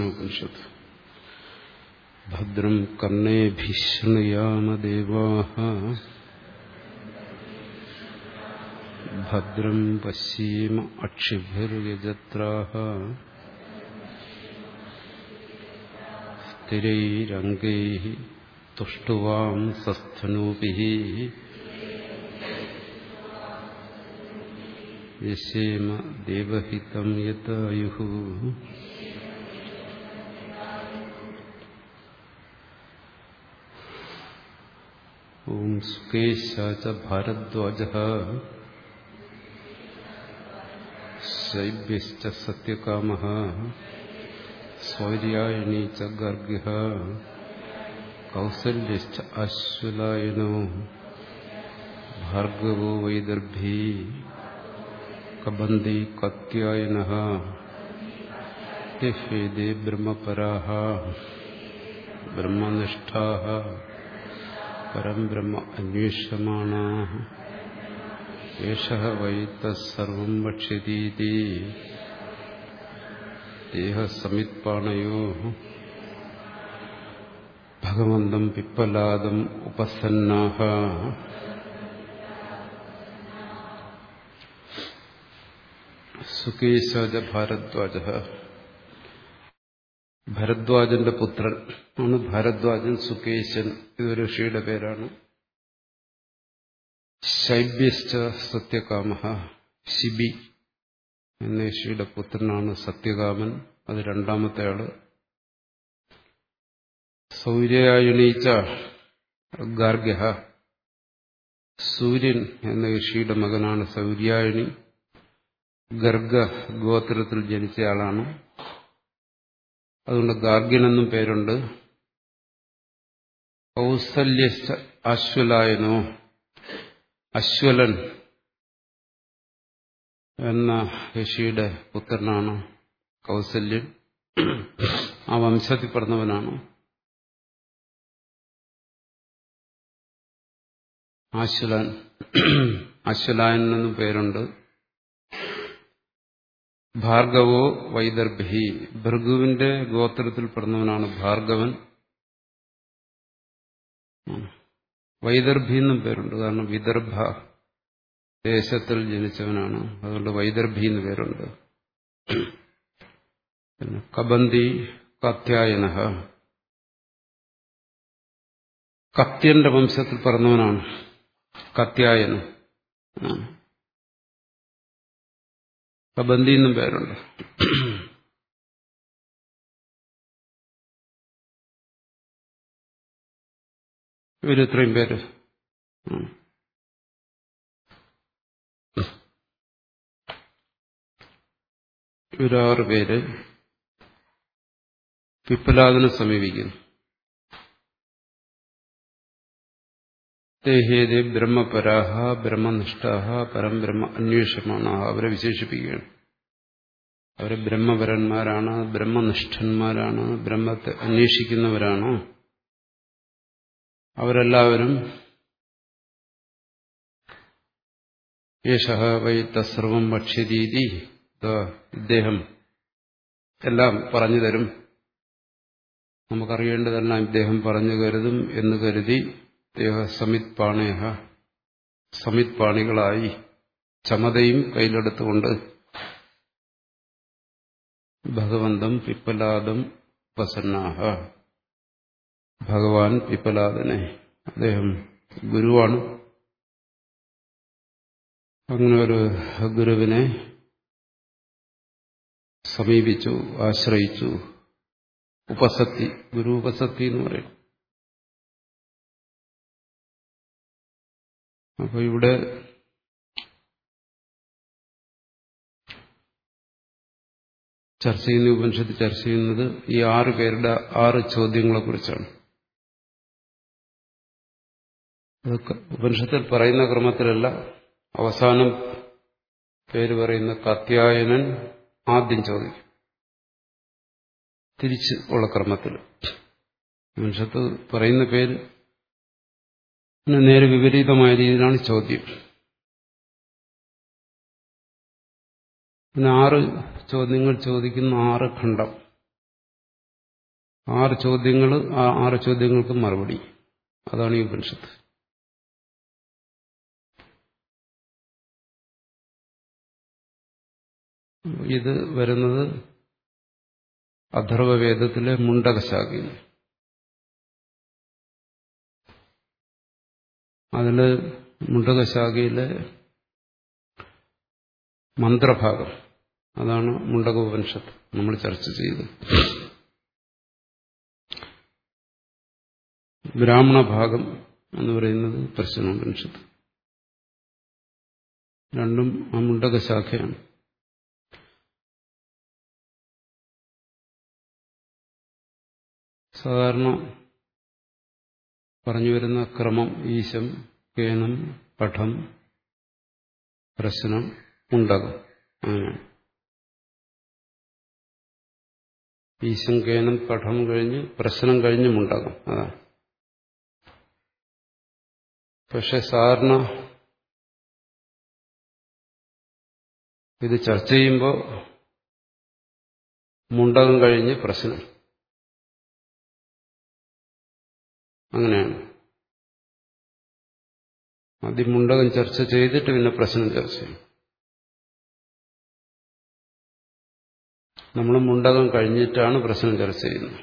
പ്രശ്നോപനിഷത്ത് ഭദ്രം കർണേഭിശൃണയാമദേവാः ഭദ്രം പശ്യേമ അക്ഷിഭിർയജത്രാः സ്ഥിരൈരംഗൈः തുഷ്ടുവാം സസ്ഥനൂഭിः യശേമ ദേവഹിതം യതായുः ഓം സുകേശാച ഭാരദ്വാജ ശൈബ്യശ്ച സത്യകാമ സ്വര്യായണീ ച ഗർഗ്യ കൗസല്യശ്ച അശ്വലായനോ ഭാർഗവോ വൈദർഭീ കബന്ദി കത്യായന ഹേദേ ബ്രഹ്മപരാ ബ്രഹ്മനിഷ്ഠാ പരം ബ്രഹ്മ അന്വേഷമാണ ഏഷ വൈ തർവം വക്ഷ്യതീതി ദേഹസമിത്പാണയോ ഭഗവന്തം പിപ്പലാദം ഉപസന്നാഹ സുകേശാജ ഭാരദ്വാജ ഭരദ്വാജന്റെ പുത്രൻ. ആണ് ഭരദ്വാജൻ സുകേശൻ. ഇതൊരു ഋഷിയുടെ പേരാണ്. ശൈബ്യശ്ച സത്യകാമ ശിബി എന്ന ഋഷിയുടെ പുത്രനാണ് സത്യകാമൻ. അത് രണ്ടാമത്തെ ആൾ. സൗര്യായണീച്ച ഗാർഗ്യ സൂര്യൻ എന്ന ഋഷിയുടെ മകനാണ് സൗര്യായണി. ഗർഗ ഗോത്രത്തിൽ ജനിച്ചയാളാണ്. അതുകൊണ്ട് ഗാർഗ്യൻ എന്നും പേരുണ്ട്. കൗസല്യ അശ്വലായനോ അശ്വലൻ എന്ന ഋഷിയുടെ പുത്രനാണ് കൗസല്യൻ. ആ വംശത്തിൽ പിറന്നവനാണ്. അശ്വലൻ അശ്വലായൻ എന്നും പേരുണ്ട്. ഭാർഗവോ വൈദർഭി ഭൃഗുവിന്റെ ഗോത്രത്തിൽ പിറന്നവനാണ് ഭാർഗവൻ. വൈദർഭി എന്നും പേരുണ്ട്. കാരണം വിദർഭ ദേശത്തിൽ ജനിച്ചവനാണ്. അതുകൊണ്ട് വൈദർഭി എന്ന് പേരുണ്ട്. കബന്തി കത്യായന കത്യന്റെ വംശത്തിൽ പിറന്നവനാണ് കത്യായന കബന്തി എന്നും പേരുണ്ട്. ഇവരിത്രയും പേര്. ഇവരാറ് പേര്. പിപ്പലാദിനെ സമീപിക്കുന്നു. തേഹേതി ബ്രഹ്മപരാഹ ബ്രഹ്മനിഷ്ഠാഹ പരം ബ്രഹ്മ അന്വേഷമാണ് അവരെ വിശേഷിപ്പിക്കുകയാണ്. അവരെ ബ്രഹ്മപരന്മാരാണ് ബ്രഹ്മനിഷ്ഠന്മാരാണ് ബ്രഹ്മത്തെ അന്വേഷിക്കുന്നവരാണ്. അവരെല്ലാവരും യേശ വൈ തസ്രവം ഭക്ഷ്യരീതി ഇദ്ദേഹം എല്ലാം പറഞ്ഞു തരും. നമുക്കറിയേണ്ടതെല്ലാം ഇദ്ദേഹം പറഞ്ഞു കരുതും എന്ന് കരുതി സമിത് പാണേഹ പാണികളായി ചമതയും കയ്യിലെടുത്തുകൊണ്ട് ഭഗവന്തം പിപ്പലാദം പ്രസന്നാഹ. ഭഗവാൻ പിപ്പലാദനെ അദ്ദേഹം ഗുരുവാണ്. അങ്ങനെ ഒരു ഗുരുവിനെ സമീപിച്ചു ആശ്രയിച്ചു. ഉപസത്തി ഗുരു ഉപസക്തി എന്ന് പറയും. അപ്പൊ ഇവിടെ ചർച്ച ചെയ്യുന്ന ഉപനിഷത്ത് ചർച്ച ചെയ്യുന്നത് ഈ ആറ് പേരുടെ ആറ് ചോദ്യങ്ങളെ കുറിച്ചാണ് ഉപനിഷത്തിൽ പറയുന്ന ക്രമത്തിലല്ല അവസാനം പേര് പറയുന്ന കത്യായനൻ ആദ്യം ചോദിക്കും. തിരിച്ച് ഉള്ള ക്രമത്തിൽ ഉപനിഷത്ത് പറയുന്ന പേര് നേരെ വിപരീതമായ രീതിയിലാണ് ചോദ്യം. പിന്നെ ആറ് ചോദ്യങ്ങൾ ചോദിക്കുന്ന ആറ് ഖണ്ഡം. ആറ് ചോദ്യങ്ങൾ ആ ആറ് ചോദ്യങ്ങൾക്ക് മറുപടി. അതാണ് ഈ ഉപനിഷത്ത്. ഇത് വരുന്നത് അഥർവവേദത്തിലെ മുണ്ടകശാഖയിൽ. അതിൽ മുണ്ടകശാഖയിലെ മന്ത്രഭാഗം. അതാണ് മുണ്ടകോപനിഷത്ത് നമ്മൾ ചർച്ച ചെയ്ത് ബ്രാഹ്മണ ഭാഗം എന്ന് പറയുന്നത് പ്രശ്നോപനിഷത്ത് രണ്ടും ആ മുണ്ടകശാഖയാണ്. സാധാരണ പറഞ്ഞു വരുന്ന ക്രമം ഈശം കേനം പഠം പ്രശ്നം ഉണ്ടകം. അങ്ങനെയാണ്. ഈശം കേനം പഠം കഴിഞ്ഞ് പ്രശ്നം കഴിഞ്ഞും ഉണ്ടാകും. അതാണ് പക്ഷെ സാറിന് ഇത് ചർച്ച ചെയ്യുമ്പോൾ മുണ്ടകം കഴിഞ്ഞ് പ്രശ്നം. അങ്ങനെയാണ്. ആദ്യം മുണ്ടകം ചർച്ച ചെയ്തിട്ട് പിന്നെ പ്രശ്നം ചർച്ച ചെയ്യും. നമ്മൾ മുണ്ടകം കഴിഞ്ഞിട്ടാണ് പ്രശ്നം ചർച്ച ചെയ്യുന്നത്.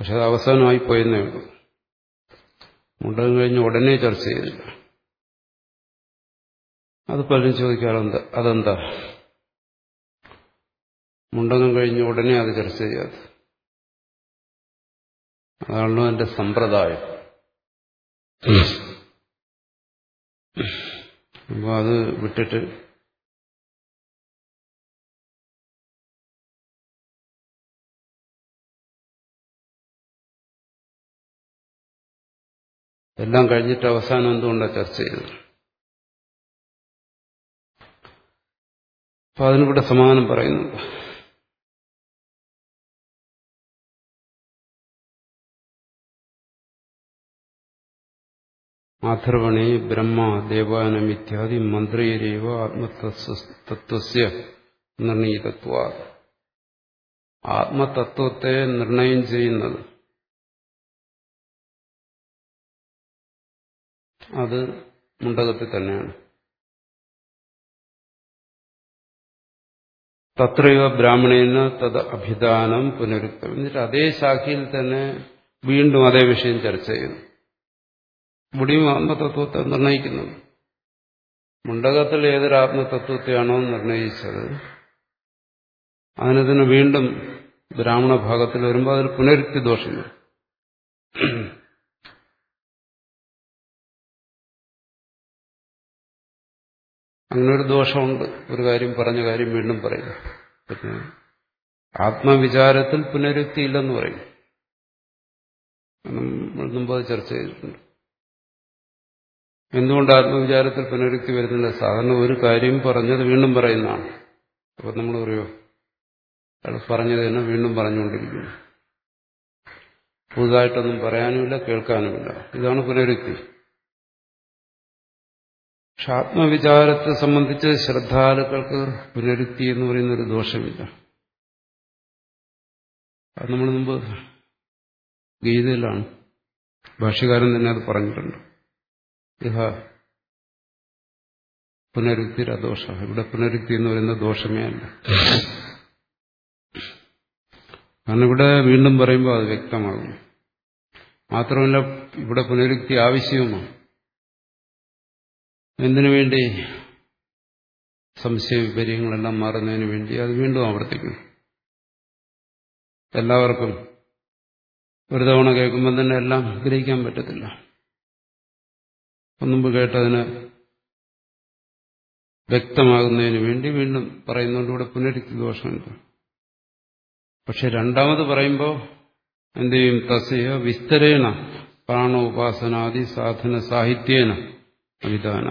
പക്ഷെ അത് അവസാനമായി പോയെന്നേ ഉള്ളൂ. മുണ്ടകം കഴിഞ്ഞ് ഉടനെ ചർച്ച ചെയ്തില്ല അത് പലരും ചോദിക്കാറുണ്ട് അതെന്താ? മുണ്ടകം കഴിഞ്ഞ് ഉടനെ അത് ചർച്ച ചെയ്യാതെ അതാണല്ലോ എന്റെ സമ്പ്രദായം. അപ്പൊ അത് വിട്ടിട്ട് എല്ലാം കഴിഞ്ഞിട്ട് അവസാനം എന്തുകൊണ്ടാണ് ചർച്ച ചെയ്തത്? അപ്പൊ അതിനിവിടെ സമാധാനം പറയുന്നുണ്ട്. ആഥർവണേ ബ്രഹ്മ ദേവാനം ഇത്യാദി മന്ത്രിയരേവ ആത്മതത്വസ്യ നിർണീതത്വ ആത്മതത്വത്തെ നിർണയം ചെയ്യുന്നത്। അത് മുണ്ടകത്തിൽ തന്നെയാണ്। തത്രയോ ബ്രാഹ്മണേന തത് അഭിദാനം പുനരുക്തം। എന്നിട്ട് അതേ ശാഖയിൽ തന്നെ വീണ്ടും അതേ വിഷയം ചർച്ച ചെയ്യുന്നു। ഇവിടെയും ആത്മതത്വത്തെ നിർണയിക്കുന്നത്. മുണ്ടകത്തിൽ ഏതൊരു ആത്മതത്വത്തെയാണോ നിർണയിച്ചത്? അതിനതിന് വീണ്ടും ബ്രാഹ്മണ ഭാഗത്തിൽ വരുമ്പോൾ അതിൽ പുനരുക്തി ദോഷം അങ്ങനൊരു ദോഷമുണ്ട്. ഒരു കാര്യം പറഞ്ഞ കാര്യം വീണ്ടും പറയുക. ആത്മവിചാരത്തിൽ പുനരുക്തി ഇല്ലെന്ന് പറയും. നമ്മൾ മുമ്പ് ചർച്ച ചെയ്തിട്ടുണ്ട്. എന്തുകൊണ്ട് ആത്മവിചാരത്തിൽ പുനരുക്തി വരുന്നില്ല? സാധാരണ ഒരു കാര്യം പറഞ്ഞത് വീണ്ടും പറയുന്നതാണ്. അപ്പൊ നമ്മൾ പറയുമോ അയാൾ പറഞ്ഞത് തന്നെ വീണ്ടും പറഞ്ഞുകൊണ്ടിരിക്കുന്നു. പുതുതായിട്ടൊന്നും പറയാനുമില്ല കേൾക്കാനുമില്ല. ഇതാണ് പുനരുക്തി. പക്ഷെ ആത്മവിചാരത്തെ സംബന്ധിച്ച് ശ്രദ്ധാലുക്കൾക്ക് പുനരുക്തി എന്ന് പറയുന്ന ഒരു ദോഷമില്ല. അത് നമ്മൾ മുമ്പ് ഗീതയിലാണ് ഭാഷ്യകാരൻ തന്നെ അത് പറഞ്ഞിട്ടുണ്ട്. ഇഹ പുനരുക്തിരദോഷ ഇവിടെ പുനരുദ്ധി എന്ന് പറയുന്ന ദോഷമേ അല്ല. കാരണം ഇവിടെ വീണ്ടും പറയുമ്പോൾ അത് വ്യക്തമാകും മാത്രമല്ല ഇവിടെ പുനരുക്തി ആവശ്യവുമാണ്. എന്തിനു വേണ്ടി? സംശയ വിപര്യങ്ങളെല്ലാം മാറുന്നതിന് വേണ്ടി അത് വീണ്ടും ആവർത്തിക്കും എല്ലാവർക്കും ഒരു തവണ കേൾക്കുമ്പോൾ തന്നെ എല്ലാം ഗ്രഹിക്കാൻ പറ്റത്തില്ല. മുമ്പ് കേട്ടതിന് വ്യക്തമാകുന്നതിന് വേണ്ടി വീണ്ടും പറയുന്നുണ്ട് ഇവിടെ പുനരുക്തി ദോഷമുണ്ട് പക്ഷെ രണ്ടാമത് പറയുമ്പോൾ എന്ത് ചെയ്യും തസ്യ വിസ്തരേണ പ്രാണോപാസനാദി സാധന സാഹിത്യേന അവിധാന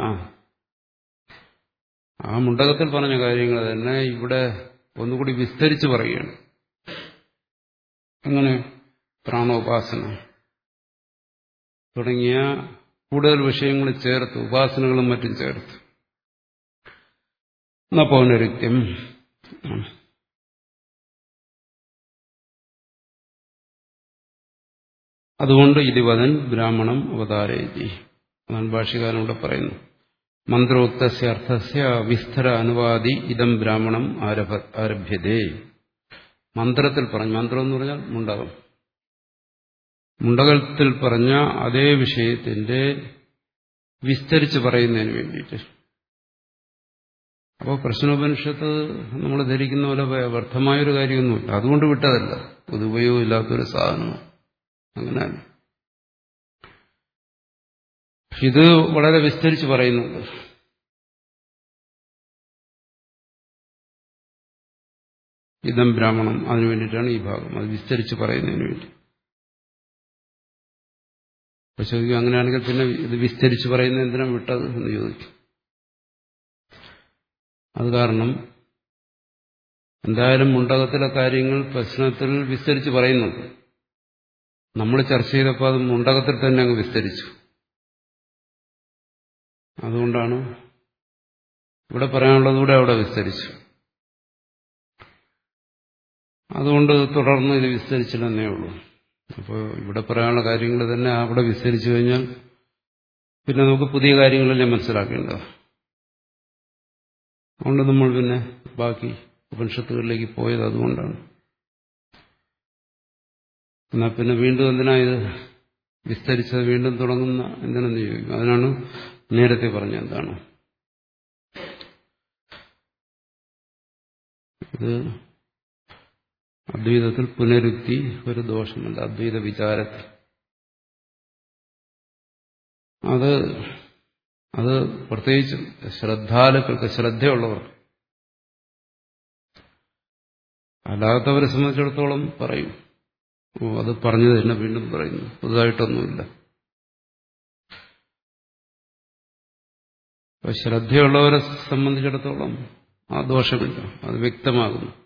ആ മുണ്ടകത്തിൽ പറഞ്ഞ കാര്യങ്ങൾ തന്നെ ഇവിടെ ഒന്നുകൂടി വിസ്തരിച്ച് പറയുകയാണ്. അങ്ങനെ പ്രാണോപാസന തുടങ്ങിയ കൂടുതൽ വിഷയങ്ങൾ ചേർത്ത് ഉപാസനകളും മറ്റും ചേർത്ത്. പൗനരുക്ത്യം അതുകൊണ്ട് ഇതിവതൻ ബ്രാഹ്മണം അവതാരേതി അതാണ് ഭാഷകാരനോട് പറയുന്നു മന്ത്രോക്തസ്യ അർത്ഥസ്യ വിസ്തര അനുവാദി ഇതം ബ്രാഹ്മണം ആരഭ ആരഭ്യതേ. മന്ത്രത്തിൽ പറഞ്ഞു മന്ത്രം എന്ന് പറഞ്ഞാൽ മുണ്ടകം മുണ്ടകത്തിൽ പറഞ്ഞ അതേ വിഷയത്തിന്റെ വിസ്തരിച്ച് പറയുന്നതിന് വേണ്ടിയിട്ട്. അപ്പോൾ പ്രശ്നോപനിഷത്ത് നമ്മൾ ധരിക്കുന്ന പോലെ വ്യർത്ഥമായൊരു കാര്യമൊന്നുമില്ല. അതുകൊണ്ട് വിട്ടതല്ല. പൊതുപയോഗം ഇല്ലാത്തൊരു സാധനമാണ് അങ്ങനെ ഇത് വളരെ വിസ്തരിച്ച് പറയുന്നുണ്ട്. ഇതം ബ്രാഹ്മണം അതിനു വേണ്ടിയിട്ടാണ് ഈ ഭാഗം. അത് വിസ്തരിച്ച് പറയുന്നതിന് വേണ്ടി. അപ്പൊ ചോദിക്കും അങ്ങനെയാണെങ്കിൽ പിന്നെ ഇത് വിസ്തരിച്ച് പറയുന്നത് എന്തിനാ വിട്ടത് എന്ന് ചോദിക്കും. അത് കാരണം എന്തായാലും മുണ്ടകത്തിലെ കാര്യങ്ങൾ പ്രശ്നത്തിൽ വിസ്തരിച്ച് പറയുന്നുണ്ട്. നമ്മൾ ചർച്ച ചെയ്തപ്പോൾ അത് മുണ്ടകത്തിൽ തന്നെ അങ്ങ് വിസ്തരിച്ചു. അതുകൊണ്ടാണ് ഇവിടെ പറയാനുള്ളതുകൂടെ അവിടെ വിസ്തരിച്ചു. അതുകൊണ്ട് തുടർന്ന് ഇത് വിസ്തരിച്ചില്ലെന്നേ ഉള്ളൂ. അപ്പോൾ ഇവിടെ പറയാനുള്ള കാര്യങ്ങൾ തന്നെ അവിടെ വിസ്തരിച്ചു കഴിഞ്ഞാൽ പിന്നെ നമുക്ക് പുതിയ കാര്യങ്ങളല്ലേ മനസ്സിലാക്കേണ്ടത്? അതുകൊണ്ട് നമ്മൾ പിന്നെ ബാക്കി ഉപനിഷത്തുകളിലേക്ക് പോയത് അതുകൊണ്ടാണ്. എന്നാൽ പിന്നെ വീണ്ടും എന്തിനാ ഇത് വിസ്തരിച്ചത്? വീണ്ടും തുടങ്ങുന്ന എന്തിനെന്ന് ചോദിക്കും? അതിനാണ് നേരത്തെ പറഞ്ഞ എന്താണ്? ഇത് അദ്വൈതത്തിൽ പുനരുക്തി ഒരു ദോഷമല്ല. അദ്വൈത വിചാരത്തിൽ. അത് അത് പ്രത്യേകിച്ചും ശ്രദ്ധാലുക്കൾക്ക് ശ്രദ്ധയുള്ളവർ. അല്ലാത്തവരെ സംബന്ധിച്ചിടത്തോളം പറയും. ഓ അത് പറഞ്ഞു തന്നെ വീണ്ടും പറയുന്നു. പുതുതായിട്ടൊന്നുമില്ല. ശ്രദ്ധയുള്ളവരെ സംബന്ധിച്ചിടത്തോളം ആ ദോഷമില്ല. അത് വ്യക്തമാകുന്നു.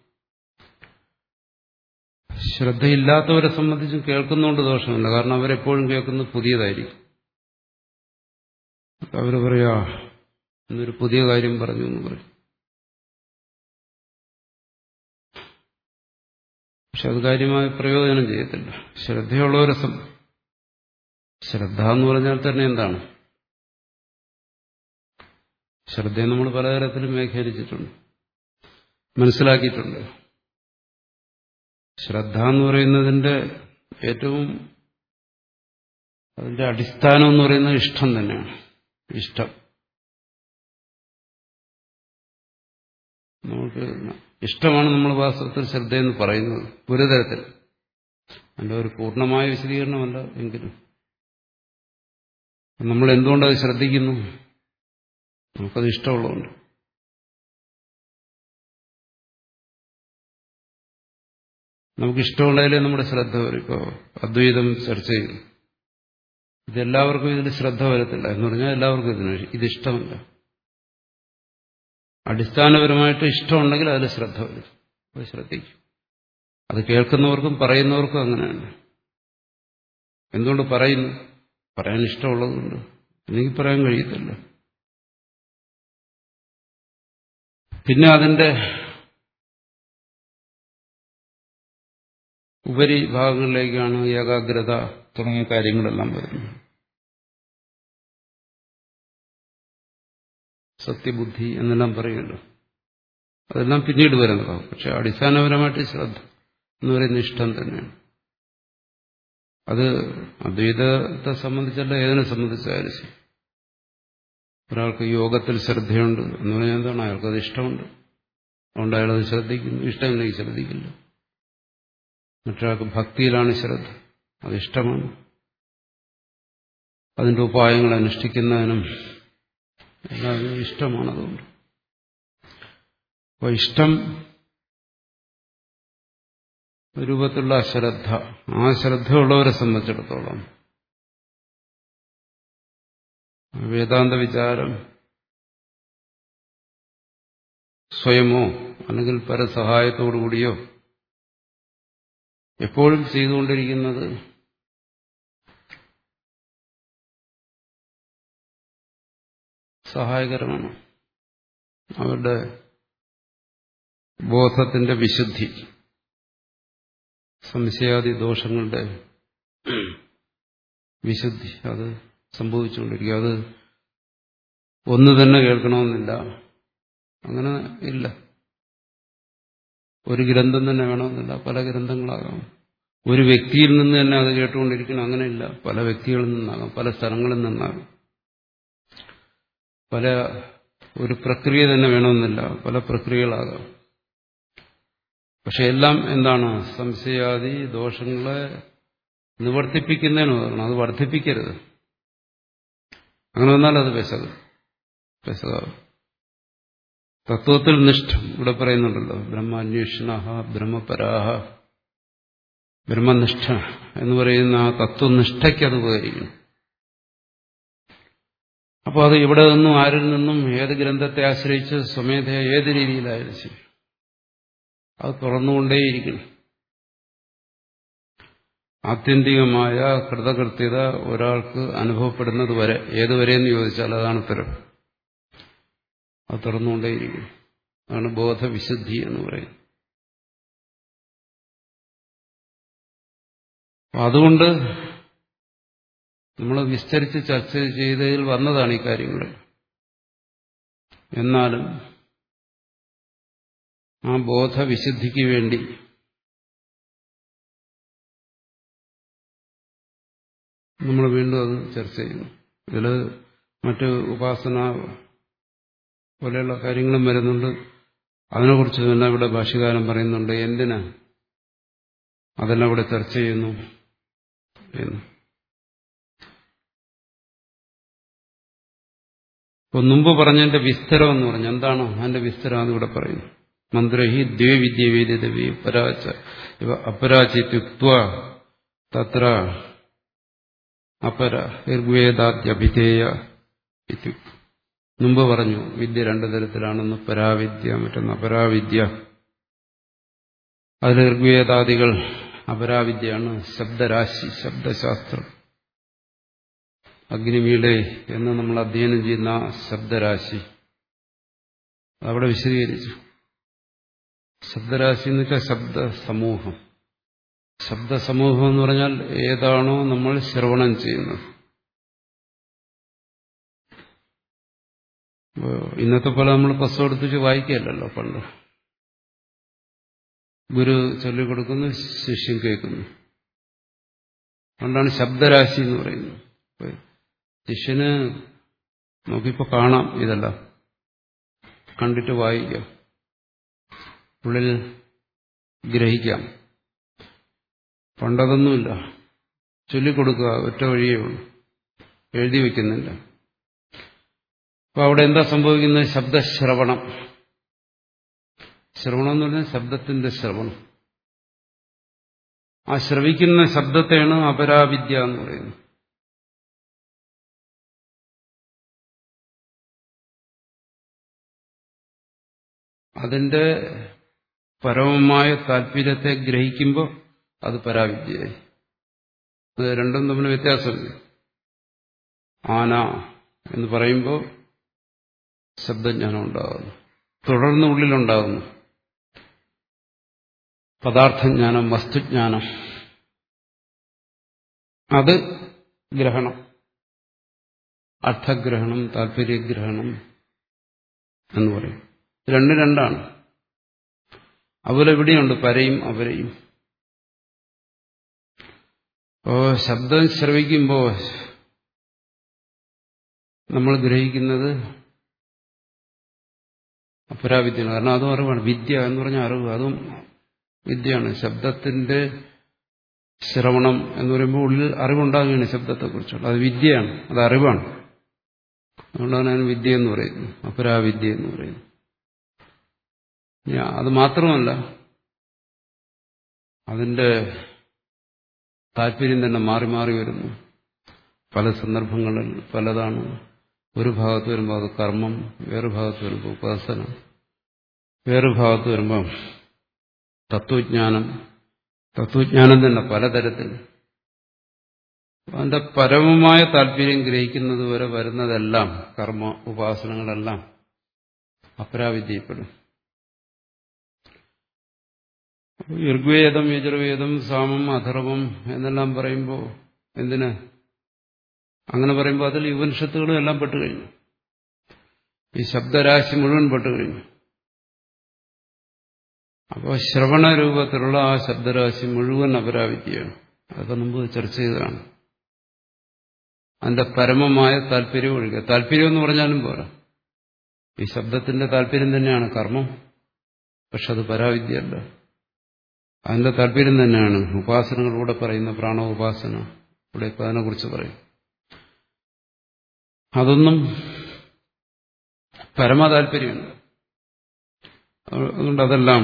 ശ്രദ്ധയില്ലാത്തവരെ സംബന്ധിച്ചും കേൾക്കുന്നതുകൊണ്ട് ദോഷമില്ല. കാരണം അവരെപ്പോഴും കേൾക്കുന്നത് പുതിയതായിരിക്കും. അവർ പറയാ എന്നൊരു പുതിയ കാര്യം പറഞ്ഞു എന്ന് പറയും പക്ഷെ അത് കാര്യമായ പ്രയോജനം ചെയ്യത്തില്ല. ശ്രദ്ധയുള്ളവരെ ശ്രദ്ധ എന്ന് പറഞ്ഞാൽ തന്നെ എന്താണ്? ശ്രദ്ധയെ നമ്മൾ പലതരത്തിലും വ്യാഖ്യാനിച്ചിട്ടുണ്ട്. മനസ്സിലാക്കിയിട്ടുണ്ട്. ശ്രദ്ധ എന്ന് പറയുന്നതിന്റെ ഏറ്റവും അതിന്റെ അടിസ്ഥാനം എന്ന് പറയുന്നത് ഇഷ്ടം തന്നെയാണ്. ഇഷ്ടം. നമുക്ക് ഇഷ്ടമാണ് നമ്മൾ വാസ്തവത്തിൽ ശ്രദ്ധയെന്ന് പറയുന്നത്. ഒരു തരത്തിൽ അതിന്റെ ഒരു പൂർണമായ വിശദീകരണമല്ല എങ്കിലും. നമ്മൾ എന്തുകൊണ്ടത് ശ്രദ്ധിക്കുന്നു? നമുക്കത് ഇഷ്ടമുള്ളതുകൊണ്ട്. നമുക്കിഷ്ടമുള്ളതിലേ നമ്മുടെ ശ്രദ്ധ വരും. ഇപ്പോൾ അദ്വൈതം ചർച്ച ചെയ്തു. ഇതെല്ലാവർക്കും ഇതിന് ശ്രദ്ധ വരത്തില്ല എന്ന് പറഞ്ഞാൽ എല്ലാവർക്കും ഇതിന് ഇതിഷ്ടമല്ല. അടിസ്ഥാനപരമായിട്ട് ഇഷ്ടമുണ്ടെങ്കിൽ അതിൽ ശ്രദ്ധ വരും. അത് ശ്രദ്ധിക്കും. അത് കേൾക്കുന്നവർക്കും പറയുന്നവർക്കും അങ്ങനെയാണ് എന്തുകൊണ്ട് പറയുന്നു? പറയാൻ ഇഷ്ടമുള്ളതുകൊണ്ട്. എനിക്ക് പറയാൻ കഴിയത്തില്ല. പിന്നെ അതിന്റെ ഉപരിഭാഗങ്ങളിലേക്കാണ് ഏകാഗ്രത തുടങ്ങിയ കാര്യങ്ങളെല്ലാം വരുന്നത്. സത്യബുദ്ധി എന്നെല്ലാം പറയുമല്ലോ അതെല്ലാം പിന്നീട് വരുന്നതാവും പക്ഷെ അടിസ്ഥാനപരമായിട്ട് ശ്രദ്ധ എന്ന് പറയുന്ന ഇഷ്ടം തന്നെയാണ്. അത് അദ്വൈതത്തെ സംബന്ധിച്ചല്ല ഏതിനെ സംബന്ധിച്ചായാലും ശരി ഒരാൾക്ക് യോഗത്തിൽ ശ്രദ്ധയുണ്ട് എന്ന് പറഞ്ഞാൽ എന്താണ്? അയാൾക്കത് ഇഷ്ടമുണ്ട്. അതുകൊണ്ട് അയാളത് ശ്രദ്ധിക്കുന്നു. ഇഷ്ടമില്ലെങ്കിൽ ശ്രദ്ധിക്കില്ല. മറ്റൊരാൾക്ക് ഭക്തിയിലാണ് ശ്രദ്ധ. അതിഷ്ടമാണ് അതിന്റെ ഉപായങ്ങൾ അനുഷ്ഠിക്കുന്നതിനും എല്ലാവരും ഇഷ്ടമാണ് അതുകൊണ്ട്. അപ്പോൾ ഇഷ്ടം രൂപത്തിലുള്ള അശ്രദ്ധ. ആ ശ്രദ്ധയുള്ളവരെ സംബന്ധിച്ചിടത്തോളം വേദാന്ത വിചാരം സ്വയമോ അല്ലെങ്കിൽ പരസഹായത്തോടുകൂടിയോ എപ്പോഴും ചെയ്തുകൊണ്ടിരിക്കുന്നത് സഹായകരമാണ്. അവരുടെ ബോധത്തിന്റെ വിശുദ്ധി സംശയാദി ദോഷങ്ങളുടെ വിശുദ്ധി അത് സംഭവിച്ചുകൊണ്ടിരിക്കുക. അത് ഒന്ന് തന്നെ കേൾക്കണമെന്നില്ല. അങ്ങനെ ഇല്ല. ഒരു ഗ്രന്ഥം തന്നെ വേണമെന്നില്ല. പല ഗ്രന്ഥങ്ങളാകാം. ഒരു വ്യക്തിയിൽ നിന്ന് തന്നെ അത് കേട്ടുകൊണ്ടിരിക്കണം അങ്ങനെയില്ല. പല വ്യക്തികളിൽ നിന്നാകാം. പല സ്ഥലങ്ങളിൽ നിന്നാകാം. പല ഒരു പ്രക്രിയ തന്നെ വേണമെന്നില്ല. പല പ്രക്രിയകളാകാം. പക്ഷെ എല്ലാം എന്താണ്? സംശയാദി ദോഷങ്ങളെ നിവർത്തിപ്പിക്കുന്നതിന് ഉദാഹരണം അത് വർദ്ധിപ്പിക്കരുത്. അങ്ങനെ വന്നാൽ അത് പെസക പെസകാവും തത്വത്തിൽ നിഷ്ഠം. ഇവിടെ പറയുന്നുണ്ടല്ലോ ബ്രഹ്മാന്വേഷണ ബ്രഹ്മപരാഹ ബ്രഹ്മനിഷ്ഠ എന്ന് പറയുന്ന ആ തത്വനിഷ്ഠയ്ക്ക് അത് ഉപകരിക്കും അപ്പോൾ അത് ഇവിടെ നിന്നും ആരിൽ നിന്നും ഏത് ഗ്രന്ഥത്തെ ആശ്രയിച്ച് സ്വമേധയ ഏത് രീതിയിലായാലും ശരി. അത് തുറന്നുകൊണ്ടേയിരിക്കണം. ആത്യന്തികമായ കൃതകൃത്യത ഒരാൾക്ക് അനുഭവപ്പെടുന്നത് വരെ ഏതുവരെ എന്ന് ചോദിച്ചാൽ അതാണ് ഉത്തരം അത് തുറന്നുകൊണ്ടേയിരിക്കും. അതാണ് ബോധവിശുദ്ധി എന്ന് പറയുന്നത്. അതുകൊണ്ട് നമ്മൾ വിസ്തരിച്ച് ചർച്ച ചെയ്തതിൽ വന്നതാണ് ഈ കാര്യങ്ങൾ എന്നാലും ആ ബോധവിശുദ്ധിക്ക് വേണ്ടി നമ്മൾ വീണ്ടും അത് ചർച്ച ചെയ്യുന്നു. ഇതിൽ മറ്റ് ഉപാസന പോലെയുള്ള കാര്യങ്ങളും വരുന്നുണ്ട്. അതിനെക്കുറിച്ച് തന്നെ ഇവിടെ ഭാഷ്യകാരൻ പറയുന്നുണ്ട് എന്തിനാ അതെല്ലാം ഇവിടെ ചർച്ച ചെയ്യുന്നു? ഇപ്പൊ മുമ്പ് പറഞ്ഞതിന്റെ വിസ്തരം എന്ന് പറഞ്ഞു. എന്താണോ അതിന്റെ വിസ്തരം അതിവിടെ പറയുന്നു. മന്ത്രി ദ്വേ പരാച ഇവ തത്ര അപര ഋഗ്വേദാദ്യഭിധേയ മുമ്പ് പറഞ്ഞു വിദ്യ രണ്ടു തരത്തിലാണെന്ന്. പരാവിദ്യ മറ്റൊന്ന് അപരാവിദ്യ. അതിൽ ഋഗ്വേദാദികൾ അപരാവിദ്യയാണ്. ശബ്ദരാശി ശബ്ദശാസ്ത്രം. അഗ്നിവീടെ എന്ന് നമ്മൾ അധ്യയനം ചെയ്യുന്ന ശബ്ദരാശി. അവിടെ വിശദീകരിച്ചു. ശബ്ദരാശി എന്ന് വെച്ചാൽ ശബ്ദ സമൂഹം ശബ്ദസമൂഹം എന്ന് പറഞ്ഞാൽ ഏതാണോ നമ്മൾ ശ്രവണം ചെയ്യുന്നത്. ഇന്നത്തെ പോലെ നമ്മൾ പുസ്തകം എടുത്തിച്ച് വായിക്കുകയല്ലല്ലോ പണ്ട്. ഗുരു ചൊല്ലിക്കൊടുക്കുന്നു ശിഷ്യൻ കേൾക്കുന്നു. അതുകൊണ്ടാണ് ശബ്ദരാശി എന്ന് പറയുന്നത്. ശിഷ്യന് നോക്കിപ്പോ കാണാം ഇതല്ല. കണ്ടിട്ട് വായിക്കാം. ഉള്ളിൽ ഗ്രഹിക്കാം. പണ്ടതൊന്നുമില്ല. ചൊല്ലിക്കൊടുക്കുക ഒറ്റ വഴിയേ ഉള്ളൂ. എഴുതി വയ്ക്കുന്നില്ല അപ്പൊ അവിടെ എന്താ സംഭവിക്കുന്നത്? ശബ്ദശ്രവണം. ശ്രവണം എന്ന് പറഞ്ഞാൽ ശബ്ദത്തിന്റെ ശ്രവണം. ആ ശ്രവിക്കുന്ന ശബ്ദത്തെയാണ് അപരാവിദ്യ എന്ന് പറയുന്നത്. അതിന്റെ പരമമായ താല്പര്യത്തെ ഗ്രഹിക്കുമ്പോൾ അത് പരാവിദ്യയായി. അത് രണ്ടും തമ്മിൽ വ്യത്യാസമില്ല. ആന എന്ന് പറയുമ്പോൾ ശബ്ദജ്ഞാനം ഉണ്ടാകുന്നു തുടർന്ന് ഉള്ളിലുണ്ടാകുന്നു പദാർത്ഥജ്ഞാനം വസ്തുജ്ഞാനം അത് ഗ്രഹണം. അർത്ഥഗ്രഹണം താല്പര്യഗ്രഹണം എന്ന് പറയും. രണ്ട് രണ്ടാണ്. അതുപോലെ ഇവിടെയുണ്ട് പരയും അവരെയും. അപ്പോ ശബ്ദം ശ്രവിക്കുമ്പോൾ നമ്മൾ ഗ്രഹിക്കുന്നത് അപരാവിദ്യയാണ്. കാരണം അതും അറിവാണ്. വിദ്യ എന്ന് പറഞ്ഞ അറിവ്. അതും വിദ്യയാണ്. ശബ്ദത്തിന്റെ ശ്രവണം എന്ന് പറയുമ്പോൾ ഉള്ളിൽ അറിവുണ്ടാകുകയാണ് ശബ്ദത്തെക്കുറിച്ചുള്ള. അത് വിദ്യയാണ്. അത് അറിവാണ്. അതുകൊണ്ടാണ് ഞാൻ വിദ്യ എന്ന് പറയുന്നത്. അപരാവിദ്യ എന്ന് പറയുന്നത്. അത് മാത്രമല്ല അതിന്റെ താല്പര്യം തന്നെ മാറി മാറി വരുന്നു. പല സന്ദർഭങ്ങളിൽ പലതാണ് ഒരു ഭാഗത്ത് വരുമ്പോൾ അത് കർമ്മം വേറൊരു ഭാഗത്ത് വരുമ്പോൾ ഉപാസന വേറെ ഭാഗത്ത് വരുമ്പോൾ തത്വജ്ഞാനം. തത്വജ്ഞാനം തന്നെ പലതരത്തിൽ. അതിന്റെ പരമമായ താല്പര്യം ഗ്രഹിക്കുന്നത് വരെ വരുന്നതെല്ലാം കർമ്മ ഉപാസനകളെല്ലാം അപരാവിദ്യപ്പെടും. ഋഗ്വേദം യജുർവേദം സാമം അധർവം എന്നെല്ലാം പറയുമ്പോൾ എന്തിന് അങ്ങനെ പറയുമ്പോൾ അതിൽ ഉപനിഷത്തുകളും എല്ലാം പെട്ടുകഴിഞ്ഞു ഈ ശബ്ദരാശി മുഴുവൻ പെട്ടുകഴിഞ്ഞു അപ്പോൾ ശ്രവണ രൂപത്തിലുള്ള ആ ശബ്ദരാശി മുഴുവൻ അപരാവിദ്യയാണ്. അതൊക്കെ മുമ്പ് ചർച്ച ചെയ്തതാണ്. അതിന്റെ പരമമായ താല്പര്യം ഒഴിക്കുക താല്പര്യം എന്ന് പറഞ്ഞാലും പോരാ. ഈ ശബ്ദത്തിന്റെ താല്പര്യം തന്നെയാണ് കർമ്മം. പക്ഷെ അത് പരാവിദ്യയല്ല. അതിന്റെ താല്പര്യം തന്നെയാണ് ഉപാസനകളിലൂടെ പറയുന്ന പ്രാണോപാസന. ഇവിടെ ഇപ്പം അതിനെക്കുറിച്ച് പറയും. അതൊന്നും പരമതാല്പര്യമുണ്ട് അതുകൊണ്ട് അതെല്ലാം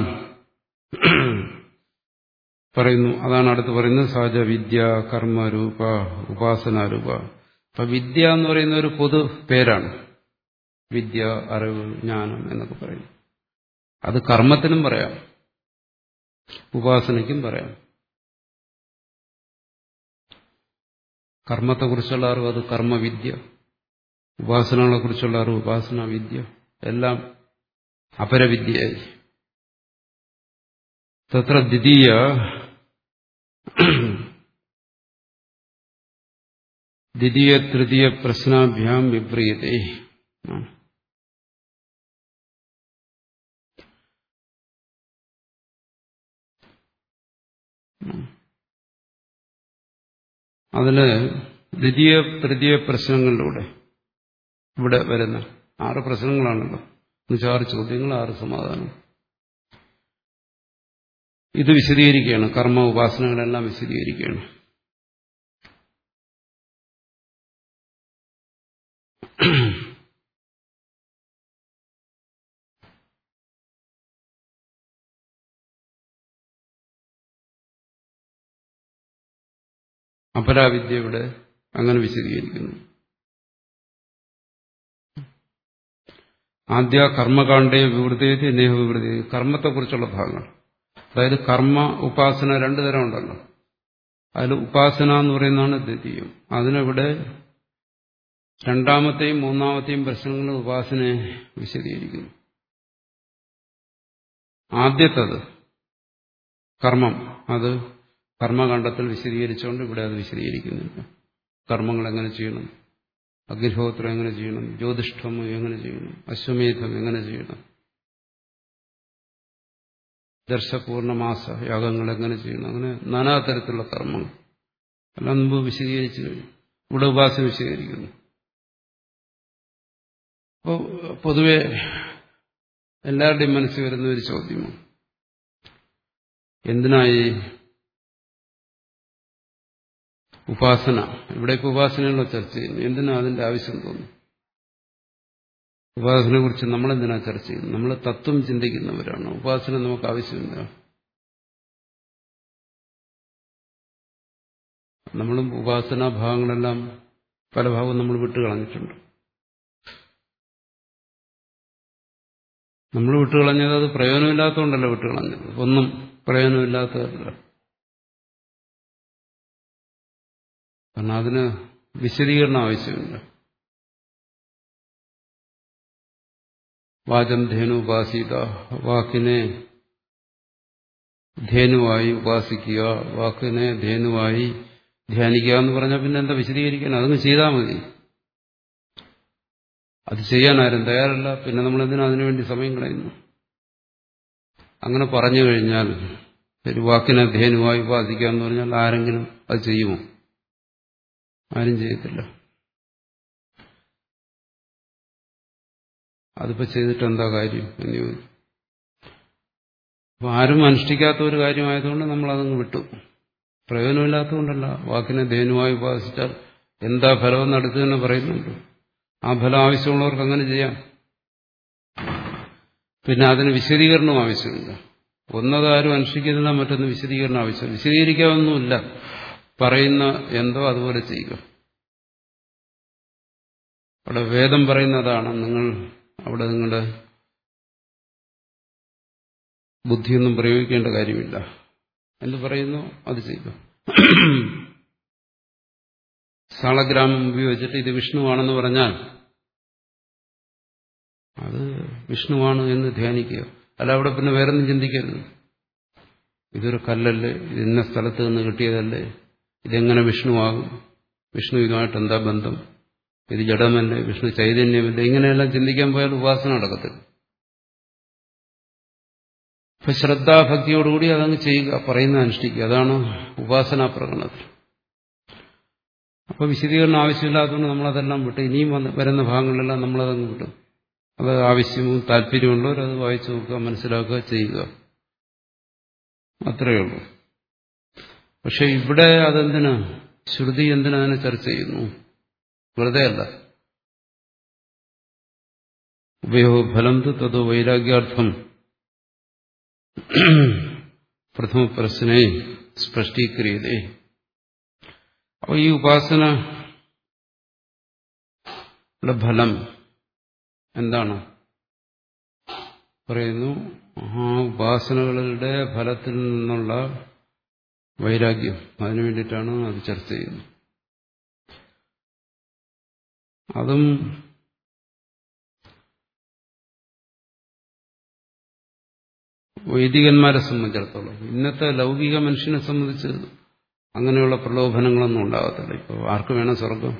പറയുന്നു. അതാണ് അടുത്ത് പറയുന്നത് സഹജ വിദ്യ കർമ്മരൂപ ഉപാസനാരൂപ അപ്പൊ വിദ്യ എന്ന് പറയുന്ന ഒരു പൊതു പേരാണ്. വിദ്യ അറിവ് ജ്ഞാനം എന്നൊക്കെ പറയുന്നു അത് കർമ്മത്തിനും പറയാം. ഉപാസനയ്ക്കും പറയാം. കർമ്മത്തെക്കുറിച്ചുള്ള അറിവ് അത് കർമ്മവിദ്യ. ഉപാസനകളെ കുറിച്ചുള്ള അറിവ് ഉപാസന വിദ്യ എല്ലാം അപരവിദ്യയായി. തത്ര ദ്വിതീയ ദ്വിതീയ തൃതീയ പ്രശ്നാഭ്യാം വിപ്രീത. അതിൽ ദ്വിതീയ തൃതീയ പ്രശ്നങ്ങളിലൂടെ ഇവിടെ വരുന്ന ആറ് പ്രശ്നങ്ങളാണല്ലോ എന്നുവെച്ചാൽ ചോദ്യങ്ങൾ ആറ് സമാധാനം. ഇത് വിശദീകരിക്കുകയാണ്. കർമ്മ ഉപാസനകളെല്ലാം വിശദീകരിക്കുകയാണ്. അപരാവിദ്യ ഇവിടെ അങ്ങനെ വിശദീകരിക്കുന്നു. ആദ്യ കർമ്മകാണ്ഡേ വിവൃതേതി നേഹ വിവൃതി കർമ്മത്തെക്കുറിച്ചുള്ള ഭാഗങ്ങൾ. അതായത് കർമ്മ ഉപാസന രണ്ടു തരം ഉണ്ടല്ലോ. അതിൽ ഉപാസന എന്ന് പറയുന്നതാണ് ദ്വിതീയം. അതിനവിടെ രണ്ടാമത്തെയും മൂന്നാമത്തെയും പ്രശ്നങ്ങൾ ഉപാസനയെ വിശദീകരിക്കുന്നു. ആദ്യത്തത് കർമ്മം. അത് കർമ്മകാണ്ഡത്തിൽ വിശദീകരിച്ചുകൊണ്ട് ഇവിടെ അത് വിശദീകരിക്കുന്നുണ്ട്. കർമ്മങ്ങൾ എങ്ങനെ ചെയ്യണം? അഗ്നിഹോത്രം എങ്ങനെ ചെയ്യണം? ജ്യോതിഷ്ഠം എങ്ങനെ ചെയ്യണം? അശ്വമേധം എങ്ങനെ ചെയ്യണം? ദർശപൂർണമാസ യാഗങ്ങൾ എങ്ങനെ ചെയ്യണം? അങ്ങനെ നാനാതരത്തിലുള്ള കർമ്മങ്ങൾ. എല്ലാം മുമ്പ് വിശദീകരിച്ചു കഴിഞ്ഞു. ഇവിടെ ഉപാസം വിശദീകരിക്കുന്നു. അപ്പോൾ പൊതുവെ എല്ലാവരുടെയും മനസ്സിൽ വരുന്ന ഒരു ചോദ്യമാണ്. എന്തിനായി ഉപാസന. ഇവിടേക്ക് ഉപാസനയുള്ള ചർച്ച ചെയ്യുന്നു. എന്തിനാ അതിന്റെ ആവശ്യം തോന്നുന്നു? ഉപാസനയെ കുറിച്ച് നമ്മളെന്തിനാ ചർച്ച ചെയ്യുന്നത്? നമ്മൾ തത്വം ചിന്തിക്കുന്നവരാണ്? ഉപാസന നമുക്ക് ആവശ്യമില്ല നമ്മളും ഉപാസനാ ഭാഗങ്ങളെല്ലാം പല ഭാഗവും നമ്മൾ വിട്ടുകളഞ്ഞിട്ടുണ്ട് നമ്മൾ വിട്ടുകളഞ്ഞത് അത് പ്രയോജനമില്ലാത്തതുകൊണ്ടല്ല വിട്ടുകളഞ്ഞത് ഒന്നും പ്രയോജനമില്ലാത്തതല്ല. കാരണം അതിന് വിശദീകരണം ആവശ്യമില്ല. വാചം ധേനു ഉപാസിത വാക്കിനെ ധേനുവായി ഉപാസിക്കുക വാക്കിനെ ധേനുവായി ധ്യാനിക്കുക എന്ന് പറഞ്ഞാൽ പിന്നെ എന്താ വിശദീകരിക്കാൻ? അതങ്ങ് ചെയ്താൽ മതി. അത് ചെയ്യാൻ ആരും തയ്യാറല്ല. പിന്നെ നമ്മൾ എന്തിനാ അതിനുവേണ്ടി സമയം കളയുന്നു? അങ്ങനെ പറഞ്ഞു കഴിഞ്ഞാൽ ഒരു വാക്കിനെ ധേനുവായി ഉപാസിക്കുക എന്ന് പറഞ്ഞാൽ ആരെങ്കിലും അത് ചെയ്യുമോ? ആരും ചെയ്യത്തില്ല. അതിപ്പോ ചെയ്തിട്ട് എന്താ കാര്യം എന്ന് ചോദിച്ചു. അപ്പൊ ആരും അനുഷ്ഠിക്കാത്ത ഒരു കാര്യമായതുകൊണ്ട് നമ്മൾ അതങ്ങ് വിട്ടു. പ്രയോജനമില്ലാത്തതുകൊണ്ടല്ല. വാക്കിനെ ധേനുവായി ഉപാസിച്ചാൽ എന്താ ഫലമെന്ന് അടുത്ത് തന്നെ പറയുന്നുണ്ട്. ആ ഫലം ആവശ്യമുള്ളവർക്ക് അങ്ങനെ ചെയ്യാം. പിന്നെ അതിന് വിശദീകരണം ആവശ്യമില്ല. ഒന്നത് ആരും അനുഷ്ഠിക്കുന്നില്ല മറ്റൊന്ന് വിശദീകരണം ആവശ്യം വിശദീകരിക്കാനൊന്നുമില്ല. പറയുന്ന എന്തോ അതുപോലെ ചെയ്യുക. അവിടെ വേദം പറയുന്നതാണ് നിങ്ങൾ അവിടെ നിങ്ങളുടെ ബുദ്ധിയൊന്നും പ്രയോഗിക്കേണ്ട കാര്യമില്ല. എന്ന് പറയുന്നു? അത് ചെയ്യുക. സാളഗ്രാമം ഉപയോഗിച്ചിട്ട് ഇത് വിഷ്ണുവാണെന്ന് പറഞ്ഞാൽ അത് വിഷ്ണുവാണ് എന്ന് ധ്യാനിക്കുക. അല്ല അവിടെ പിന്നെ വേറൊന്നും ചിന്തിക്കരുത്. ഇതൊരു കല്ലല്ലേ? ഇന്ന സ്ഥലത്ത് നിന്ന് കിട്ടിയതല്ലേ? ഇതെങ്ങനെ വിഷ്ണുവാകും? വിഷ്ണു ഇതുമായിട്ട് എന്താ ബന്ധം? ഇത് ജഡമല്ലേ? വിഷ്ണു ചൈതന്യമല്ലേ? ഇങ്ങനെയെല്ലാം ചിന്തിക്കാൻ പോയാൽ ഉപാസന നടക്കത്തില്ല. അപ്പൊ ശ്രദ്ധാഭക്തിയോടുകൂടി അതങ്ങ് ചെയ്യുക പറയുന്ന അനുഷ്ഠിക്കുക. അതാണ് ഉപാസനാ പ്രകടനത്തിൽ അപ്പൊ വിശദീകരണം ആവശ്യമില്ലാത്തതുകൊണ്ട് നമ്മളതെല്ലാം വിട്ട് ഇനിയും വന്ന് വരുന്ന ഭാഗങ്ങളിലെല്ലാം നമ്മളതങ്ങ് വിട്ടു അത് ആവശ്യവും താല്പര്യമുള്ളവർ അത് വായിച്ചു നോക്കുക മനസ്സിലാക്കുക ചെയ്യുക. അത്രയേ ഉള്ളൂ. പക്ഷെ ഇവിടെ അതെന്തിനാ? ശ്രുതി എന്തിനതിനെ ചർച്ച ചെയ്യുന്നു? വെറുതെ അല്ല. ഉപയോഗ ഫലം തത് വൈരാഗ്യാർത്ഥം. പ്രഥമ പ്രശ്നെ സ്പഷ്ടീകരിയതേ. അപ്പോൾ ഈ ഉപാസന ഫലം എന്താണ്? പറയുന്നു ആ ഉപാസനകളുടെ ഫലത്തിൽ നിന്നുള്ള വൈരാഗ്യം. അതിനു വേണ്ടിയിട്ടാണ് അത് ചർച്ച ചെയ്യുന്നത്. അതും വൈദികന്മാരെ സംബന്ധിച്ചിടത്തോളം ഇന്നത്തെ ലൗകിക മനുഷ്യനെ സംബന്ധിച്ച് അങ്ങനെയുള്ള പ്രലോഭനങ്ങളൊന്നും ഉണ്ടാകത്തില്ല. ഇപ്പോൾ ആർക്ക് വേണം സ്വർഗം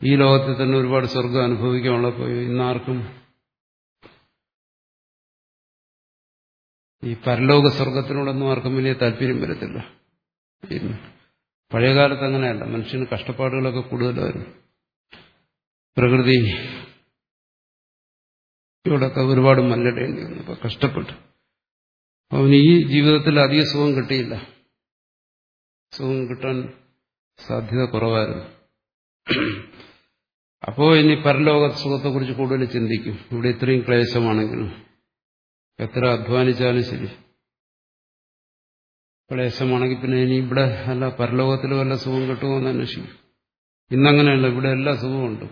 ഈ ലോകത്തിൽ തന്നെ ഒരുപാട് സ്വർഗം അനുഭവിക്കാനുള്ളപ്പോൾ ഇന്നാർക്കും ഈ പരലോക സ്വർഗത്തിനോടൊന്നും ആർക്കും വലിയ താല്പര്യം വരത്തില്ല. പഴയകാലത്ത് അങ്ങനെയല്ല. മനുഷ്യന് കഷ്ടപ്പാടുകളൊക്കെ കൂടുതലായിരുന്നു പ്രകൃതി ഇവിടൊക്കെ ഒരുപാട് മല്ലിടേണ്ടി വന്നു. അപ്പൊ കഷ്ടപ്പെട്ടു. അവന് ഈ ജീവിതത്തിൽ അധിക സുഖം കിട്ടിയില്ല. സുഖം കിട്ടാൻ സാധ്യത കുറവായിരുന്നു. അപ്പോ ഇനി പരലോക സുഖത്തെക്കുറിച്ച് കൂടുതൽ ചിന്തിക്കും. ഇവിടെ ഇത്രയും ക്ലേശമാണെങ്കിലും എത്ര അധ്വാനിച്ചാലും ശരി. ക്ലേശമാണെങ്കിൽ പിന്നെ ഇനി ഇവിടെ അല്ല പരലോകത്തിൽ വല്ല സുഖം കിട്ടുമോ എന്ന് അന്വേഷിക്കും. ഇന്നങ്ങനെയല്ല ഇവിടെ എല്ലാ സുഖമുണ്ട്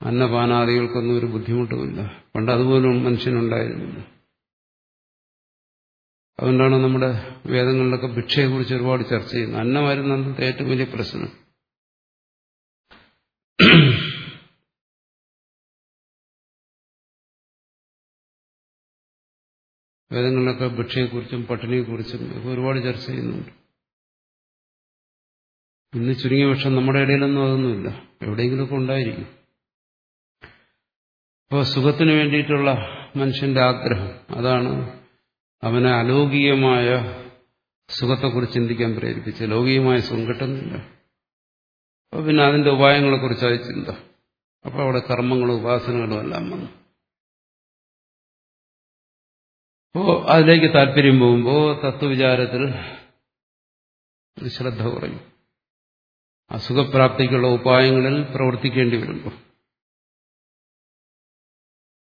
അന്നപാനാദികൾക്കൊന്നും ഒരു ബുദ്ധിമുട്ടുമില്ല. പണ്ട് അതുപോലും മനുഷ്യനുണ്ടായിരുന്നില്ല. അതുകൊണ്ടാണ് നമ്മുടെ വേദങ്ങളിലൊക്കെ ഭിക്ഷയെക്കുറിച്ച് ഒരുപാട് ചർച്ച ചെയ്യുന്നത്. അന്നമായിരുന്നു അന്നത്തെ ഏറ്റവും വലിയ പ്രശ്നം. വേദങ്ങളിലൊക്കെ ഭിക്ഷയെക്കുറിച്ചും പട്ടിണിയെക്കുറിച്ചും ഒക്കെ ഒരുപാട് ചർച്ച ചെയ്യുന്നുണ്ട്. ഇന്ന് ചുരുങ്ങിയ പക്ഷം നമ്മുടെ ഇടയിലൊന്നും അതൊന്നുമില്ല. എവിടെയെങ്കിലുമൊക്കെ ഉണ്ടായിരിക്കും. അപ്പോൾ സുഖത്തിന് വേണ്ടിയിട്ടുള്ള മനുഷ്യന്റെ ആഗ്രഹം അതാണ് അവനെ അലൗകികമായ സുഖത്തെക്കുറിച്ച് ചിന്തിക്കാൻ പ്രേരിപ്പിച്ച് ലൗകികമായ സുഖം കിട്ടുന്നില്ല. അപ്പോൾ പിന്നെ അതിന്റെ ഉപായങ്ങളെക്കുറിച്ചായി ചിന്ത. അപ്പോൾ അവിടെ കർമ്മങ്ങളും ഉപാസനകളും എല്ലാം വന്നു. അപ്പോൾ അതിലേക്ക് താല്പര്യം പോകുമ്പോൾ തത്വവിചാരത്തിൽ ശ്രദ്ധ കുറയും. അസുഖപ്രാപ്തിക്കുള്ള ഉപായങ്ങളിൽ പ്രവർത്തിക്കേണ്ടി വരുമ്പോൾ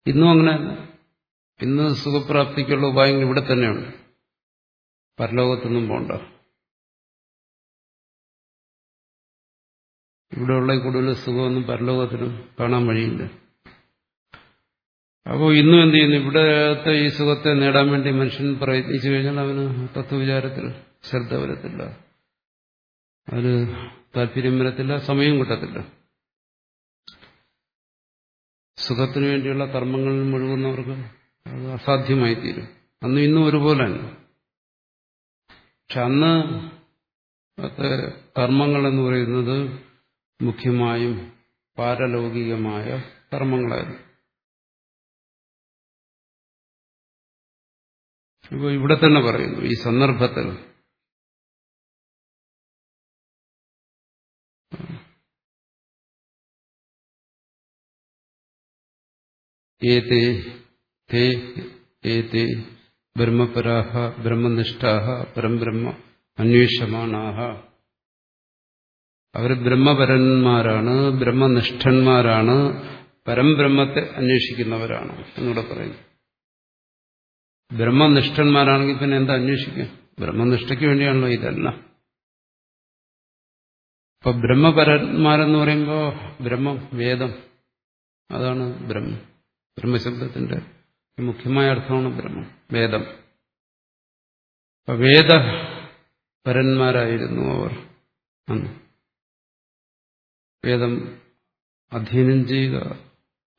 ഇന്നും അങ്ങനെയല്ല ഇന്ന് സുഖപ്രാപ്തിക്കുള്ള ഉപായങ്ങൾ ഇവിടെ തന്നെയുണ്ട്. പരലോകത്തൊന്നും പോണ്ട. ഇവിടെയുള്ള കൂടുതൽ സുഖമൊന്നും പരലോകത്തിനും കാണാൻ വഴിയില്ല. അപ്പോൾ ഇന്നും എന്ത് ചെയ്യുന്നു? ഇവിടത്തെ ഈ സുഖത്തെ നേടാൻ വേണ്ടി മനുഷ്യൻ പ്രയത്നിച്ചു കഴിഞ്ഞാൽ അവന് തത്വവിചാരത്തിൽ ശ്രദ്ധ വരത്തില്ല. അവന് താല്പര്യം വരത്തില്ല സമയം കിട്ടത്തില്ല. സുഖത്തിനു വേണ്ടിയുള്ള കർമ്മങ്ങളിൽ മുഴുകുന്നവർക്ക് അത് അസാധ്യമായി തീരും അന്നും ഇന്നും ഒരുപോലെ തന്നെ. പക്ഷെ അന്ന് കർമ്മങ്ങൾ എന്ന് പറയുന്നത് മുഖ്യമായും പാരലൗകികമായ കർമ്മങ്ങളായിരുന്നു. ഇപ്പോൾ ഇവിടെ തന്നെ പറയുന്നു ഈ സന്ദർഭത്തിൽ. ഏതേ തേ ഏതേ ബ്രഹ്മപരാഹ ബ്രഹ്മനിഷ്ഠാഹ പരംബ്രഹ്മ അന്വേഷമാണാഹ. അവർ ബ്രഹ്മപരന്മാരാണ് ബ്രഹ്മനിഷ്ഠന്മാരാണ് പരംബ്രഹ്മത്തെ അന്വേഷിക്കുന്നവരാണ് എന്നിവിടെ പറയുന്നു. ബ്രഹ്മനിഷ്ഠന്മാരാണെങ്കിൽ പിന്നെ എന്താ അന്വേഷിക്കുക? ബ്രഹ്മനിഷ്ഠയ്ക്ക് വേണ്ടിയാണല്ലോ ഇതെല്ലാം ഇപ്പൊ ബ്രഹ്മപരന്മാരെന്ന് പറയുമ്പോൾ ബ്രഹ്മം വേദം അതാണ് ബ്രഹ്മം. ബ്രഹ്മശബ്ദത്തിന്റെ മുഖ്യമായ അർത്ഥമാണ് ബ്രഹ്മം വേദം. വേദ വേദപരന്മാരായിരുന്നു അവർ അന്ന്. വേദം അധ്യയനം ചെയ്യുക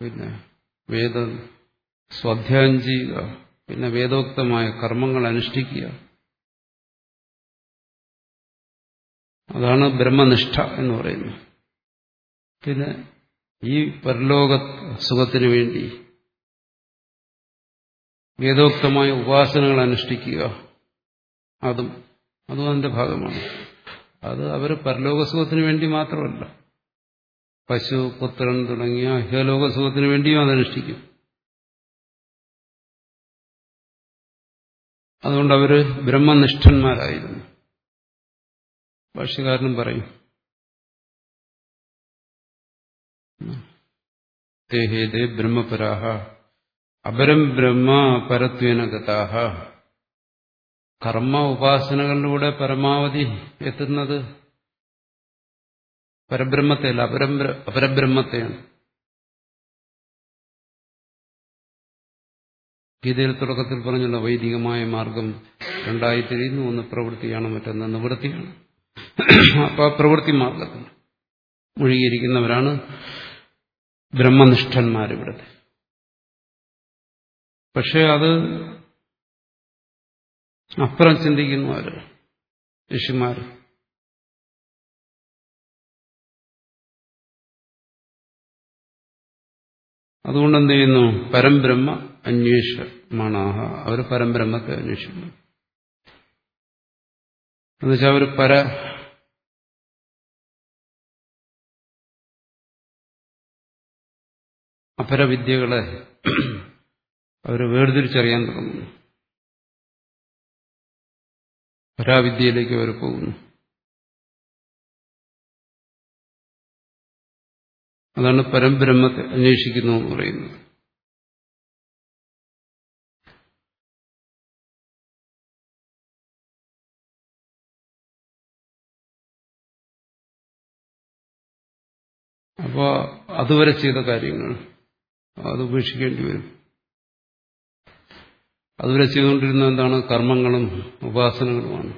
പിന്നെ വേദം സ്വാധ്യായം ചെയ്യുക പിന്നെ വേദോക്തമായ കർമ്മങ്ങൾ അനുഷ്ഠിക്കുക. അതാണ് ബ്രഹ്മനിഷ്ഠ എന്ന് പറയുന്നത്. പിന്നെ ഈ പരലോക സുഖത്തിനു വേണ്ടി വേദോക്തമായ ഉപാസനകൾ അനുഷ്ഠിക്കുക. അതും അതും അതിന്റെ ഭാഗമാണ്. അത് അവർ പരലോകസുഖത്തിന് വേണ്ടി മാത്രമല്ല. പശു പുത്രൻ തുടങ്ങിയ ഇഹലോകസുഖത്തിന് വേണ്ടിയും അതനുഷ്ഠിക്കും അതുകൊണ്ട് അവർ ബ്രഹ്മനിഷ്ഠന്മാരായിരുന്നു. ഭാഷ്യകാരനും പറയും തേഹേതേ ബ്രഹ്മപരാഹ അപരം ബ്രഹ്മ പരത്വേന ഗതാഹ. കർമ്മ ഉപാസനകളിലൂടെ പരമാവധി എത്തുന്നത് പരബ്രഹ്മത്തെയല്ല അപരം അപരബ്രഹ്മത്തെയാണ്. ഗീതയിൽ തുടക്കത്തിൽ പറഞ്ഞല്ലോ വൈദികമായ മാർഗം രണ്ടായി തിരിയുന്നു ഒന്ന് പ്രവൃത്തിയാണ് മറ്റൊന്ന് നിവൃത്തിയാണ്. അപ്പൊ ആ പ്രവൃത്തി മാർഗത്തിൽ മുഴുകിയിരിക്കുന്നവരാണ് ബ്രഹ്മനിഷ്ഠന്മാരിവിടുത്തെ. പക്ഷെ അത് അപ്പുറം ചിന്തിക്കുന്നു അവർ ഋഷിമാർ അതുകൊണ്ട് എന്ത് ചെയ്യുന്നു? പരംബ്രഹ്മ അന്വേഷമാണാഹ അവർ പരബ്രഹ്മത്തെ അന്വേഷിക്കുന്നു. എന്നുവെച്ചാൽ അവർ പര അപരവിദ്യകളെ അവർ വേർതിരിച്ചറിയാൻ തുടങ്ങുന്നു. പരാവിദ്യയിലേക്ക് അവർ പോകുന്നു. അതാണ് പരബ്രഹ്മത്തെ അന്വേഷിക്കുന്നു എന്ന് പറയുന്നത്. അപ്പോൾ അതുവരെ ചെയ്ത കാര്യങ്ങൾ അത് ഉപേക്ഷിക്കേണ്ടി വരും. അതുവരെ ചെയ്തുകൊണ്ടിരുന്ന എന്താണ്? കർമ്മങ്ങളും ഉപാസനകളുമാണ്.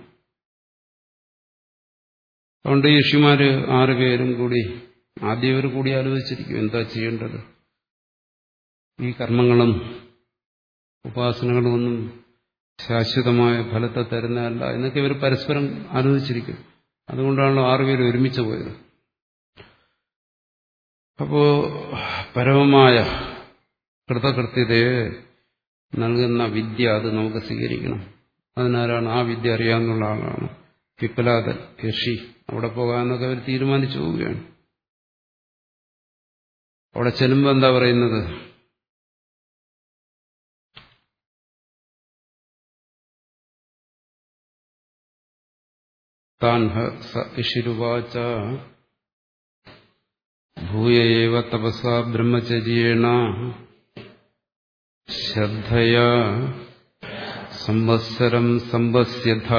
അതുകൊണ്ട് യക്ഷിമാര് ആറു പേരും കൂടി ആദ്യം ഇവർ കൂടി ആലോചിച്ചിരിക്കും എന്താ ചെയ്യേണ്ടത്? ഈ കർമ്മങ്ങളും ഉപാസനകളും ഒന്നും ശാശ്വതമായ ഫലത്തെ തരുന്നതല്ല എന്നൊക്കെ ഇവർ പരസ്പരം ആലോചിച്ചിരിക്കും. അതുകൊണ്ടാണല്ലോ ആറുപേർ ഒരുമിച്ച് പോയത്. അപ്പോ പരമമായ കൃതകൃത്യതയെ നൽകുന്ന വിദ്യ അത് നമുക്ക് സ്വീകരിക്കണം. അതിനാരാണ് ആ വിദ്യ അറിയാവുന്ന ആളാണ് പിപ്പലാദൻ ഋഷി. അവിടെ പോകാമെന്നൊക്കെ അവർ തീരുമാനിച്ചു പോവുകയാണ്. അവിടെ ചെല്ലുമ്പോൾ എന്താ പറയുന്നത്? താൻ സ ഋഷിരുവാച ഭൂയൈവ തപസ ബ്രഹ്മചര്യേണ ശ്രദ്ധയാ സംവത്സരം സംവസ്യഥ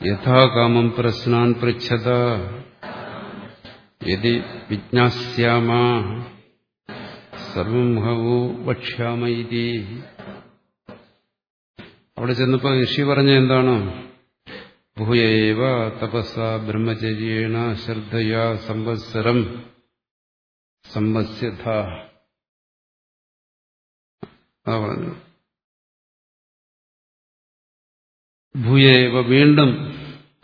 യഥാകാമം പ്രശ്നാൻ പൃച്ഛത യതി വിജ്ഞാസ്യാമ സർവം ഹവോ വക്ഷ്യാമൈതി അവിടെ ചെന്നപ്പോൾ ഋഷി പറഞ്ഞ എന്താണ്? ഭൂയേവ തപസ ബ്രഹ്മചര്യേണ ശ്രദ്ധയാ സംവത്സരം സംവസ്യഥ പറഞ്ഞു ഭൂയേവ വീണ്ടും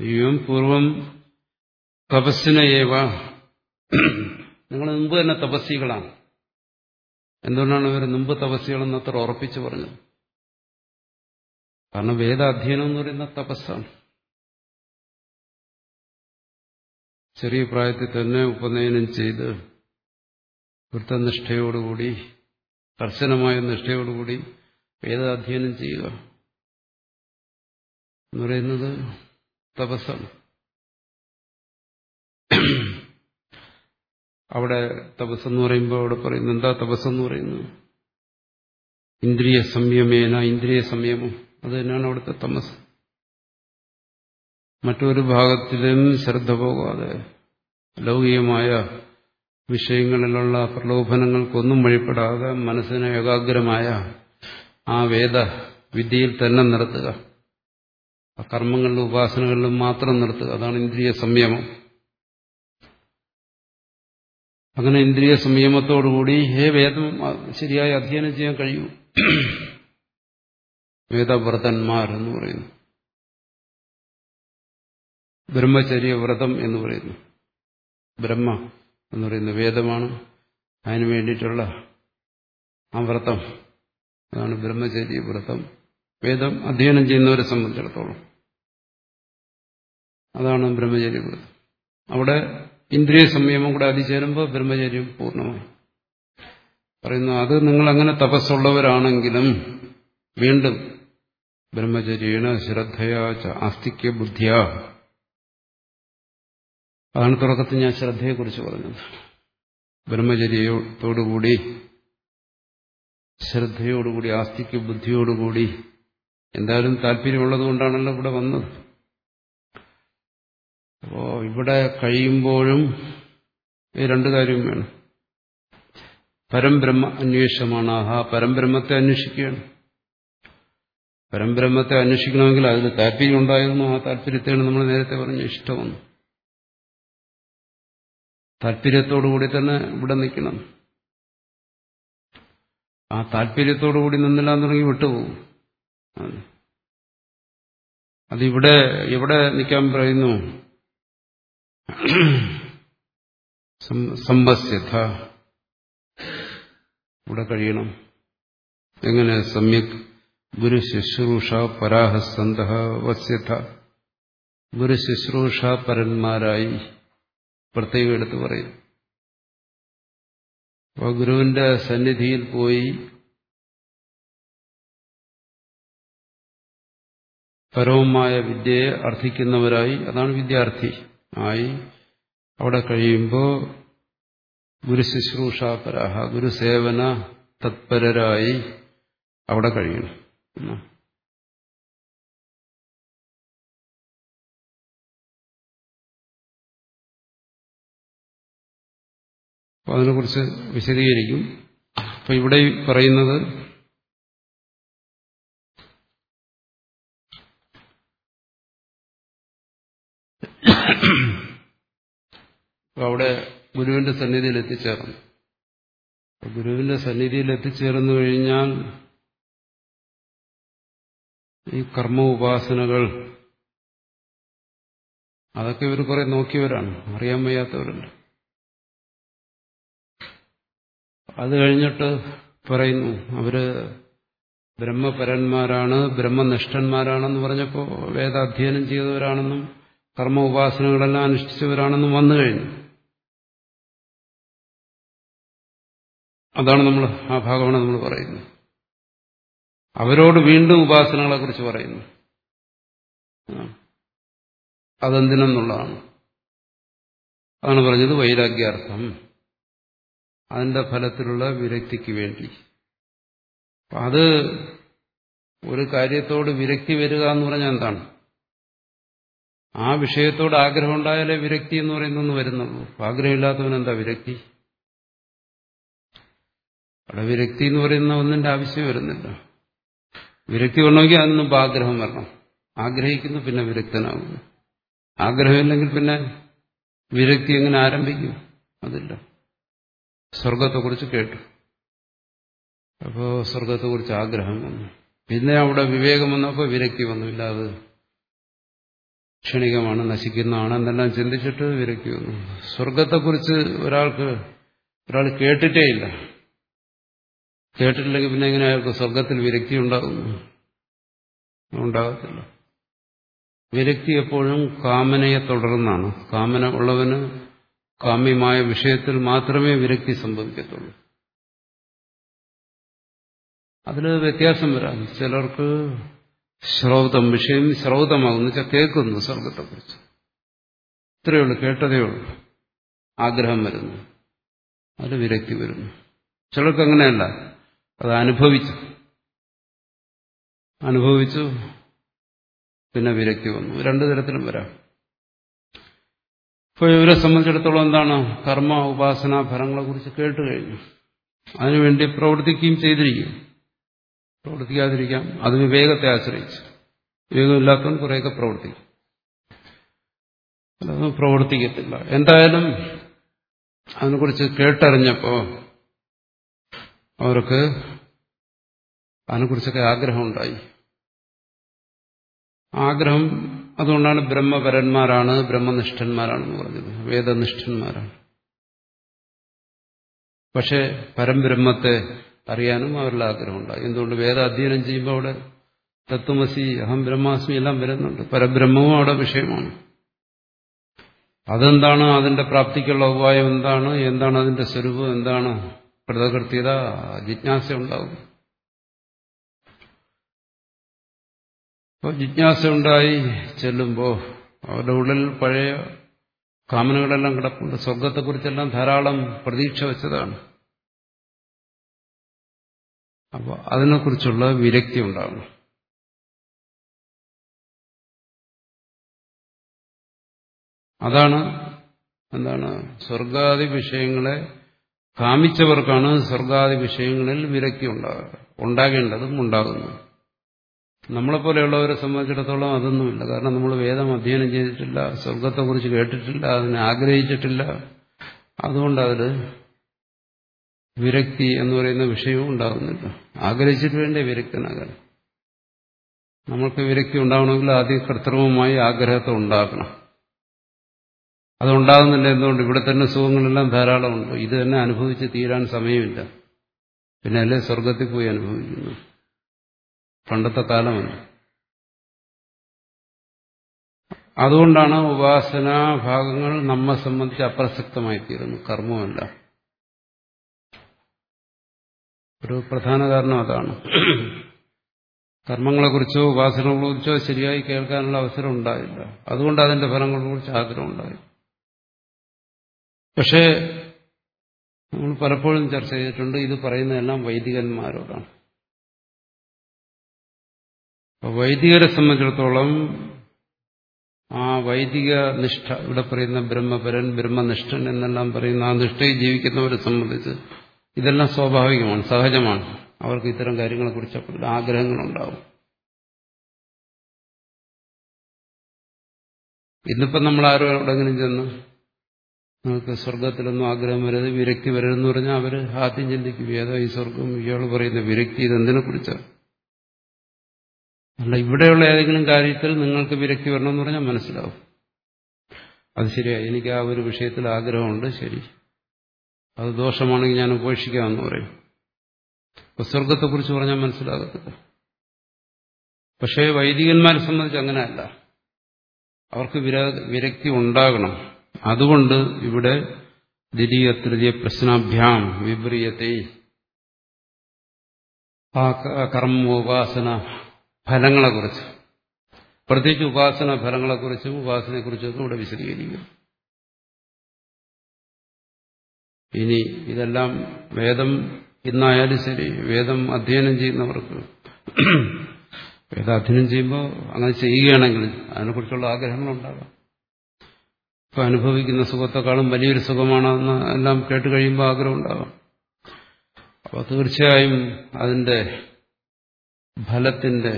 ദൈവം പൂർവം തപസ്സിനേവ നിങ്ങൾ മുമ്പ് തന്നെ തപസ്സികളാണ്. എന്തുകൊണ്ടാണ് ഇവർ മുമ്പ് തപസ്സികളെന്ന് അത്ര ഉറപ്പിച്ചു പറഞ്ഞത്? കാരണം വേദാധ്യയനം എന്ന് പറയുന്ന തപസ്സാണ്. ചെറിയ പ്രായത്തിൽ തന്നെ ഉപനയനം ചെയ്ത് വൃത്തനിഷ്ഠയോടുകൂടി കർശനമായ നിഷ്ഠയോടുകൂടി വേദാധ്യയനം ചെയ്യുക എന്ന് പറയുന്നത് തപസ്സാണ്. അവിടെ തപസ്സെന്ന് പറയുമ്പോൾ അവിടെ പറയുന്നു എന്താ തപസ്സെന്ന് പറയുന്നത്? ഇന്ദ്രിയ സംയമേന ഇന്ദ്രിയ സംയമം അത് തന്നെയാണ് അവിടുത്തെ തമസ് മറ്റൊരു ഭാഗത്തിലും ശ്രദ്ധ പോകാതെ ലൗകികമായ വിഷയങ്ങളിലുള്ള പ്രലോഭനങ്ങൾക്കൊന്നും വഴിപ്പെടാതെ മനസ്സിന് ഏകാഗ്രമായ ആ വേദ വിദ്യയിൽ തന്നെ നിർത്തുക. ആ കർമ്മങ്ങളിലും ഉപാസനകളിലും മാത്രം നിർത്തുക. അതാണ് ഇന്ദ്രിയ സംയമം. അങ്ങനെ ഇന്ദ്രിയ സംയമത്തോടുകൂടി ഹേ വേദം ശരിയായി അധ്യയനം ചെയ്യാൻ കഴിയും. വേദവ്രതന്മാർ എന്ന് പറയുന്നു. ബ്രഹ്മചര്യ വ്രതം എന്ന് പറയുന്നു. ബ്രഹ്മ എന്ന് പറയുന്ന വേദമാണ്. അതിനു വേണ്ടിയിട്ടുള്ള ആ വ്രതം അതാണ് ബ്രഹ്മചര്യ വ്രതം വേദം അധ്യയനം ചെയ്യുന്നവരെ സംബന്ധിച്ചിടത്തോളം അതാണ് ബ്രഹ്മചര്യ വ്രതം അവിടെ ഇന്ദ്രിയ സംയമം കൂടെ അതിചേരുമ്പോൾ ബ്രഹ്മചര്യം പൂർണമായി. പറയുന്നു അത് നിങ്ങൾ അങ്ങനെ തപസ്സുള്ളവരാണെങ്കിലും വീണ്ടും ബ്രഹ്മചര്യേണ ശ്രദ്ധയാ ആസ്തിക്യ ബുദ്ധിയ അതാണ് തുടക്കത്തിൽ ഞാൻ ശ്രദ്ധയെക്കുറിച്ച് പറഞ്ഞത്. ബ്രഹ്മചര്യത്തോടുകൂടി ശ്രദ്ധയോടുകൂടി ആസ്തിക്ക് ബുദ്ധിയോടുകൂടി എന്തായാലും താല്പര്യമുള്ളത് കൊണ്ടാണല്ലോ ഇവിടെ വന്നത്. അപ്പോ ഇവിടെ കഴിയുമ്പോഴും ഈ രണ്ടു കാര്യം വേണം. പരംബ്രഹ്മ അന്വേഷമാണ്. ആഹാ പരംബ്രഹ്മത്തെ അന്വേഷിക്കുകയാണ്. പരംബ്രഹ്മത്തെ അന്വേഷിക്കണമെങ്കിൽ അതിന് താല്പര്യം ഉണ്ടായിരുന്നു ആ താല്പര്യത്തെയാണ് നമ്മൾ നേരത്തെ പറഞ്ഞ ഇഷ്ടമെന്ന് താല്പര്യത്തോടുകൂടി തന്നെ ഇവിടെ നിൽക്കണം. ആ താല്പര്യത്തോടുകൂടി നിന്നില്ലാന്ന് തുടങ്ങി വിട്ടുപോകും. അതിവിടെ എവിടെ നിൽക്കാൻ പറയുന്നു? സമ്പസ്യഥ. ഇവിടെ കഴിയണം. എങ്ങനെ? സമ്യക് ഗുരു ശുശ്രൂഷ പരാഹസന്ത വസ്യഥ. ഗുരു ശുശ്രൂഷ പരന്മാരായി. പ്രത്യേകം എടുത്തു പറയും. അപ്പോൾ ഗുരുവിന്റെ സന്നിധിയിൽ പോയി പരവുമായ വിദ്യയെ അർത്ഥിക്കുന്നവരായി അതാണ് വിദ്യാർത്ഥി ആയി അവിടെ കഴിയുമ്പോൾ ഗുരുശുശ്രൂഷാപരാഹ ഗുരുസേവന തത്പരരായി അവിടെ കഴിയണം. അപ്പോൾ അതിനെക്കുറിച്ച് വിശദീകരിക്കും. അപ്പോൾ ഇവിടെ പറയുന്നത് അവിടെ ഗുരുവിന്റെ സന്നിധിയിൽ എത്തിച്ചേർന്നു. ഗുരുവിന്റെ സന്നിധിയിൽ എത്തിച്ചേർന്നു കഴിഞ്ഞാൽ ഈ കർമ്മ ഉപാസനകൾ അതൊക്കെ ഇവർ കുറെ നോക്കിയവരാണ്. അറിയാൻ വയ്യാത്തവരുണ്ട്. അത് കഴിഞ്ഞിട്ട് പറയുന്നു അവർ ബ്രഹ്മപരന്മാരാണ് ബ്രഹ്മനിഷ്ഠന്മാരാണെന്ന് പറഞ്ഞപ്പോൾ വേദാധ്യയനം ചെയ്തവരാണെന്നും കർമ്മ ഉപാസനകളെല്ലാം അനുഷ്ഠിച്ചവരാണെന്നും വന്നു കഴിഞ്ഞു. അതാണ് നമ്മൾ ആ ഭാഗമാണ് നമ്മൾ പറയുന്നത്. അവരോട് വീണ്ടും ഉപാസനകളെ കുറിച്ച് പറയുന്നു അതെന്തിനെന്നുള്ളതാണ്. അതാണ് പറഞ്ഞത് വൈരാഗ്യാർത്ഥം. അതിന്റെ ഫലത്തിലുള്ള വിരക്തിക്ക് വേണ്ടി. അത് ഒരു കാര്യത്തോട് വിരക്തി വരിക എന്ന് പറഞ്ഞാൽ എന്താണ്? ആ വിഷയത്തോട് ആഗ്രഹം ഉണ്ടായാലേ വിരക്തി എന്ന് പറയുന്നൊന്ന് വരുന്നുള്ളൂ. ആഗ്രഹമില്ലാത്തവൻ എന്താ വിരക്തി? അവിടെ വിരക്തി എന്ന് പറയുന്ന ഒന്നിന്റെ ആവശ്യം വരുന്നില്ല. വിരക്തി വരണമെങ്കിൽ അതിന് മുമ്പ് ആഗ്രഹം വരണം. ആഗ്രഹിക്കുന്നു പിന്നെ വിരക്തനാകുന്നു ആഗ്രഹമില്ലെങ്കിൽ പിന്നെ വിരക്തി എങ്ങനെ ആരംഭിക്കും? അതില്ല. സ്വർഗത്തെക്കുറിച്ച് കേട്ടു. അപ്പോൾ സ്വർഗത്തെക്കുറിച്ച് ആഗ്രഹം വന്നു. പിന്നെ അവിടെ വിവേകം വന്നപ്പോൾ വിരക്തി വന്നു. ഇല്ലാതെ ക്ഷണികമാണ് നശിക്കുന്നതാണ് എന്നെല്ലാം ചിന്തിച്ചിട്ട് വിരക്തി വന്നു. സ്വർഗത്തെക്കുറിച്ച് ഒരാൾക്ക് ഒരാൾ കേട്ടിട്ടേ ഇല്ല കേട്ടിട്ടില്ലെങ്കിൽ പിന്നെ എങ്ങനെ അയാൾക്ക് സ്വർഗത്തിൽ വിരക്തി ഉണ്ടാകുന്നു? ഉണ്ടാകത്തില്ല. വിരക്തി എപ്പോഴും കാമനയെ തുടർന്നാണ്. കാമന ഉള്ളവന് കാമ്യമായ വിഷയത്തിൽ മാത്രമേ വിരക്തി സംഭവിക്കത്തുള്ളൂ. അതിൽ വ്യത്യാസം വരാം. ചിലർക്ക് ശ്രൗതം വിഷയം ശ്രൗതമാകുന്നു. വെച്ചാൽ കേൾക്കുന്നു സ്വർഗത്തെക്കുറിച്ച് ഇത്രയേ ഉള്ളൂ കേട്ടതേ ഉള്ളൂ. ആഗ്രഹം വരുന്നു. അത് വിരക്തി വരുന്നു. ചിലർക്ക് അങ്ങനെയല്ല. അത് അനുഭവിച്ചു. അനുഭവിച്ചു. പിന്നെ വിരക്തി വന്നു. രണ്ടു തരത്തിലും വരാം. ഇപ്പോൾ ഇവരെ സംബന്ധിച്ചിടത്തോളം എന്താണ്? കർമ്മ ഉപാസന ഫലങ്ങളെ കുറിച്ച് കേട്ട് കഴിഞ്ഞു. അതിനുവേണ്ടി പ്രവർത്തിക്കുകയും ചെയ്തിരിക്കും. പ്രവർത്തിക്കാതിരിക്കാം അത് വിവേകത്തെ ആശ്രയിച്ച്. വിവേകമില്ലാത്തവൻ കുറേയൊക്കെ പ്രവർത്തിക്കും. അതൊന്നും പ്രവർത്തിക്കത്തില്ല. എന്തായാലും അതിനെക്കുറിച്ച് കേട്ടറിഞ്ഞപ്പോൾ അവർക്ക് അതിനെക്കുറിച്ചൊക്കെ ആഗ്രഹമുണ്ടായി. ആഗ്രഹം അതുകൊണ്ടാണ് ബ്രഹ്മപരന്മാരാണ് ബ്രഹ്മനിഷ്ഠന്മാരാണെന്ന് പറഞ്ഞത്. വേദനിഷ്ഠന്മാരാണ്. പക്ഷെ പരംബ്രഹ്മത്തെ അറിയാനും അവരുടെ ആഗ്രഹമുണ്ടായി. എന്തുകൊണ്ട് വേദ അധ്യയനം ചെയ്യുമ്പോൾ അവിടെ തത്വമസി അഹം ബ്രഹ്മാസ്മി എല്ലാം വരുന്നുണ്ട്. പരബ്രഹ്മവും അവിടെ വിഷയമാണ്. അതെന്താണ്? അതിന്റെ പ്രാപ്തിക്കുള്ള ഉപായം എന്താണ്? എന്താണ് അതിന്റെ സ്വരൂപം? എന്താണ് പ്രതകൃത്യത ജിജ്ഞാസ ഉണ്ടാവും അപ്പോൾ ജിജ്ഞാസ ഉണ്ടായി ചെല്ലുമ്പോൾ അവരുടെ ഉള്ളിൽ പഴയ കാമനകളെല്ലാം കിടപ്പുണ്ട്. സ്വർഗത്തെക്കുറിച്ചെല്ലാം ധാരാളം പ്രതീക്ഷ വെച്ചതാണ്. അപ്പോൾ അതിനെക്കുറിച്ചുള്ള വിരക്തി ഉണ്ടാകണം അതാണ് എന്താണ്? സ്വർഗാദി വിഷയങ്ങളെ കാമിച്ചവർക്കാണ് സ്വർഗാദി വിഷയങ്ങളിൽ വിരക്തി ഉണ്ടാകുക ഉണ്ടാകേണ്ടതും ഉണ്ടാകുന്നു നമ്മളെപ്പോലെയുള്ളവരെ സംബന്ധിച്ചിടത്തോളം അതൊന്നുമില്ല. കാരണം നമ്മൾ വേദം അധ്യയനം ചെയ്തിട്ടില്ല സ്വർഗത്തെക്കുറിച്ച് കേട്ടിട്ടില്ല അതിനെ ആഗ്രഹിച്ചിട്ടില്ല. അതുകൊണ്ട് അതിൽ വിരക്തി എന്ന് പറയുന്ന വിഷയവും ഉണ്ടാകുന്നില്ല ആഗ്രഹിച്ചിട്ട് വേണ്ടേ വിരക്തനാകാൻ. നമ്മൾക്ക് വിരക്തി ഉണ്ടാവണമെങ്കിൽ ആദ്യം കൃത്രിമമായി ആഗ്രഹത്തെ ഉണ്ടാക്കണം. അതുണ്ടാകുന്നില്ല എന്തുകൊണ്ട്? ഇവിടെ തന്നെ സുഖങ്ങളെല്ലാം ധാരാളമുണ്ട്. ഇത് തന്നെ അനുഭവിച്ച് തീരാൻ സമയമില്ല. പിന്നെ അല്ലേ സ്വർഗത്തിൽ പോയി അനുഭവിക്കുന്നു? പണ്ടത്തെ കാലമല്ല അതുകൊണ്ടാണ് ഉപാസനാ ഭാഗങ്ങൾ നമ്മെ സംബന്ധിച്ച് അപ്രസക്തമായി തീരുന്നു കർമ്മമല്ല. ഒരു പ്രധാന കാരണം അതാണ്. കർമ്മങ്ങളെക്കുറിച്ചോ ഉപാസനകളെക്കുറിച്ചോ ശരിയായി കേൾക്കാനുള്ള അവസരം ഉണ്ടായില്ല. അതുകൊണ്ട് അതിന്റെ ഫലങ്ങളെക്കുറിച്ച് ആഗ്രഹം ഉണ്ടായി. പക്ഷേ നമ്മൾ പലപ്പോഴും ചർച്ച ചെയ്തിട്ടുണ്ട് ഇത് പറയുന്നതെല്ലാം വൈദികന്മാരോടാണ്. വൈദികരെ സംബന്ധിച്ചിടത്തോളം ആ വൈദിക നിഷ്ഠ ഇവിടെ പറയുന്ന ബ്രഹ്മപരൻ ബ്രഹ്മനിഷ്ഠൻ എന്നെല്ലാം പറയുന്ന ആ നിഷ്ഠയിൽ ജീവിക്കുന്നവരെ സംബന്ധിച്ച് ഇതെല്ലാം സ്വാഭാവികമാണ് സഹജമാണ്. അവർക്ക് ഇത്തരം കാര്യങ്ങളെക്കുറിച്ച് ആഗ്രഹങ്ങളുണ്ടാവും. ഇന്നിപ്പം നമ്മൾ ആരോ എവിടെങ്കിലും ചെന്ന്? നമുക്ക് സ്വർഗത്തിലൊന്നും ആഗ്രഹം വരരുത് വിരക്തി വരരുതെന്ന് പറഞ്ഞാൽ അവർ ആദ്യം ചിന്തിക്കും ഏതാ ഈ സ്വർഗം ഇയാൾ പറയുന്ന വിരക്തി ഇതെന്തിനെ കുറിച്ചാണ് അല്ല ഇവിടെയുള്ള ഏതെങ്കിലും കാര്യത്തിൽ നിങ്ങൾക്ക് വിരക്തി വരണമെന്ന് പറഞ്ഞാൽ മനസ്സിലാവും. അത് ശരിയാണ് എനിക്ക് ആ ഒരു വിഷയത്തിൽ ആഗ്രഹമുണ്ട് ശരി. അത് ദോഷമാണെങ്കിൽ ഞാൻ ഉപേക്ഷിക്കാമെന്ന് പറയും. സ്വർഗത്തെ സ്വർഗത്തെക്കുറിച്ച് പറഞ്ഞാൽ മനസ്സിലാകത്തില്ല. പക്ഷേ വൈദികന്മാരെ സംബന്ധിച്ച് അങ്ങനെയല്ല. അവർക്ക് വിരക്തി ഉണ്ടാകണം. അതുകൊണ്ട് ഇവിടെ ദ്വിതീയ തൃതീയ പ്രശ്നാഭ്യാം വിപരീയത്തെ കർമ്മോപാസന ഫലങ്ങളെക്കുറിച്ച്. പ്രത്യേകിച്ച് ഉപാസന ഫലങ്ങളെക്കുറിച്ചും ഉപാസനയെക്കുറിച്ചൊക്കെ ഇവിടെ വിശദീകരിക്കും ഇനി ഇതെല്ലാം വേദം ഇന്നായാലും ശരി വേദം അധ്യയനം ചെയ്യുന്നവർക്ക് വേദാധ്യയനം ചെയ്യുമ്പോൾ അങ്ങനെ ചെയ്യുകയാണെങ്കിൽ അതിനെക്കുറിച്ചുള്ള ആഗ്രഹങ്ങളുണ്ടാകാം. ഇപ്പൊ അനുഭവിക്കുന്ന സുഖത്തെക്കാളും വലിയൊരു സുഖമാണെന്ന് എല്ലാം കേട്ട് കഴിയുമ്പോൾ ആഗ്രഹം ഉണ്ടാകാം. അപ്പോൾ തീർച്ചയായും അതിന്റെ ഫലത്തിന്റെ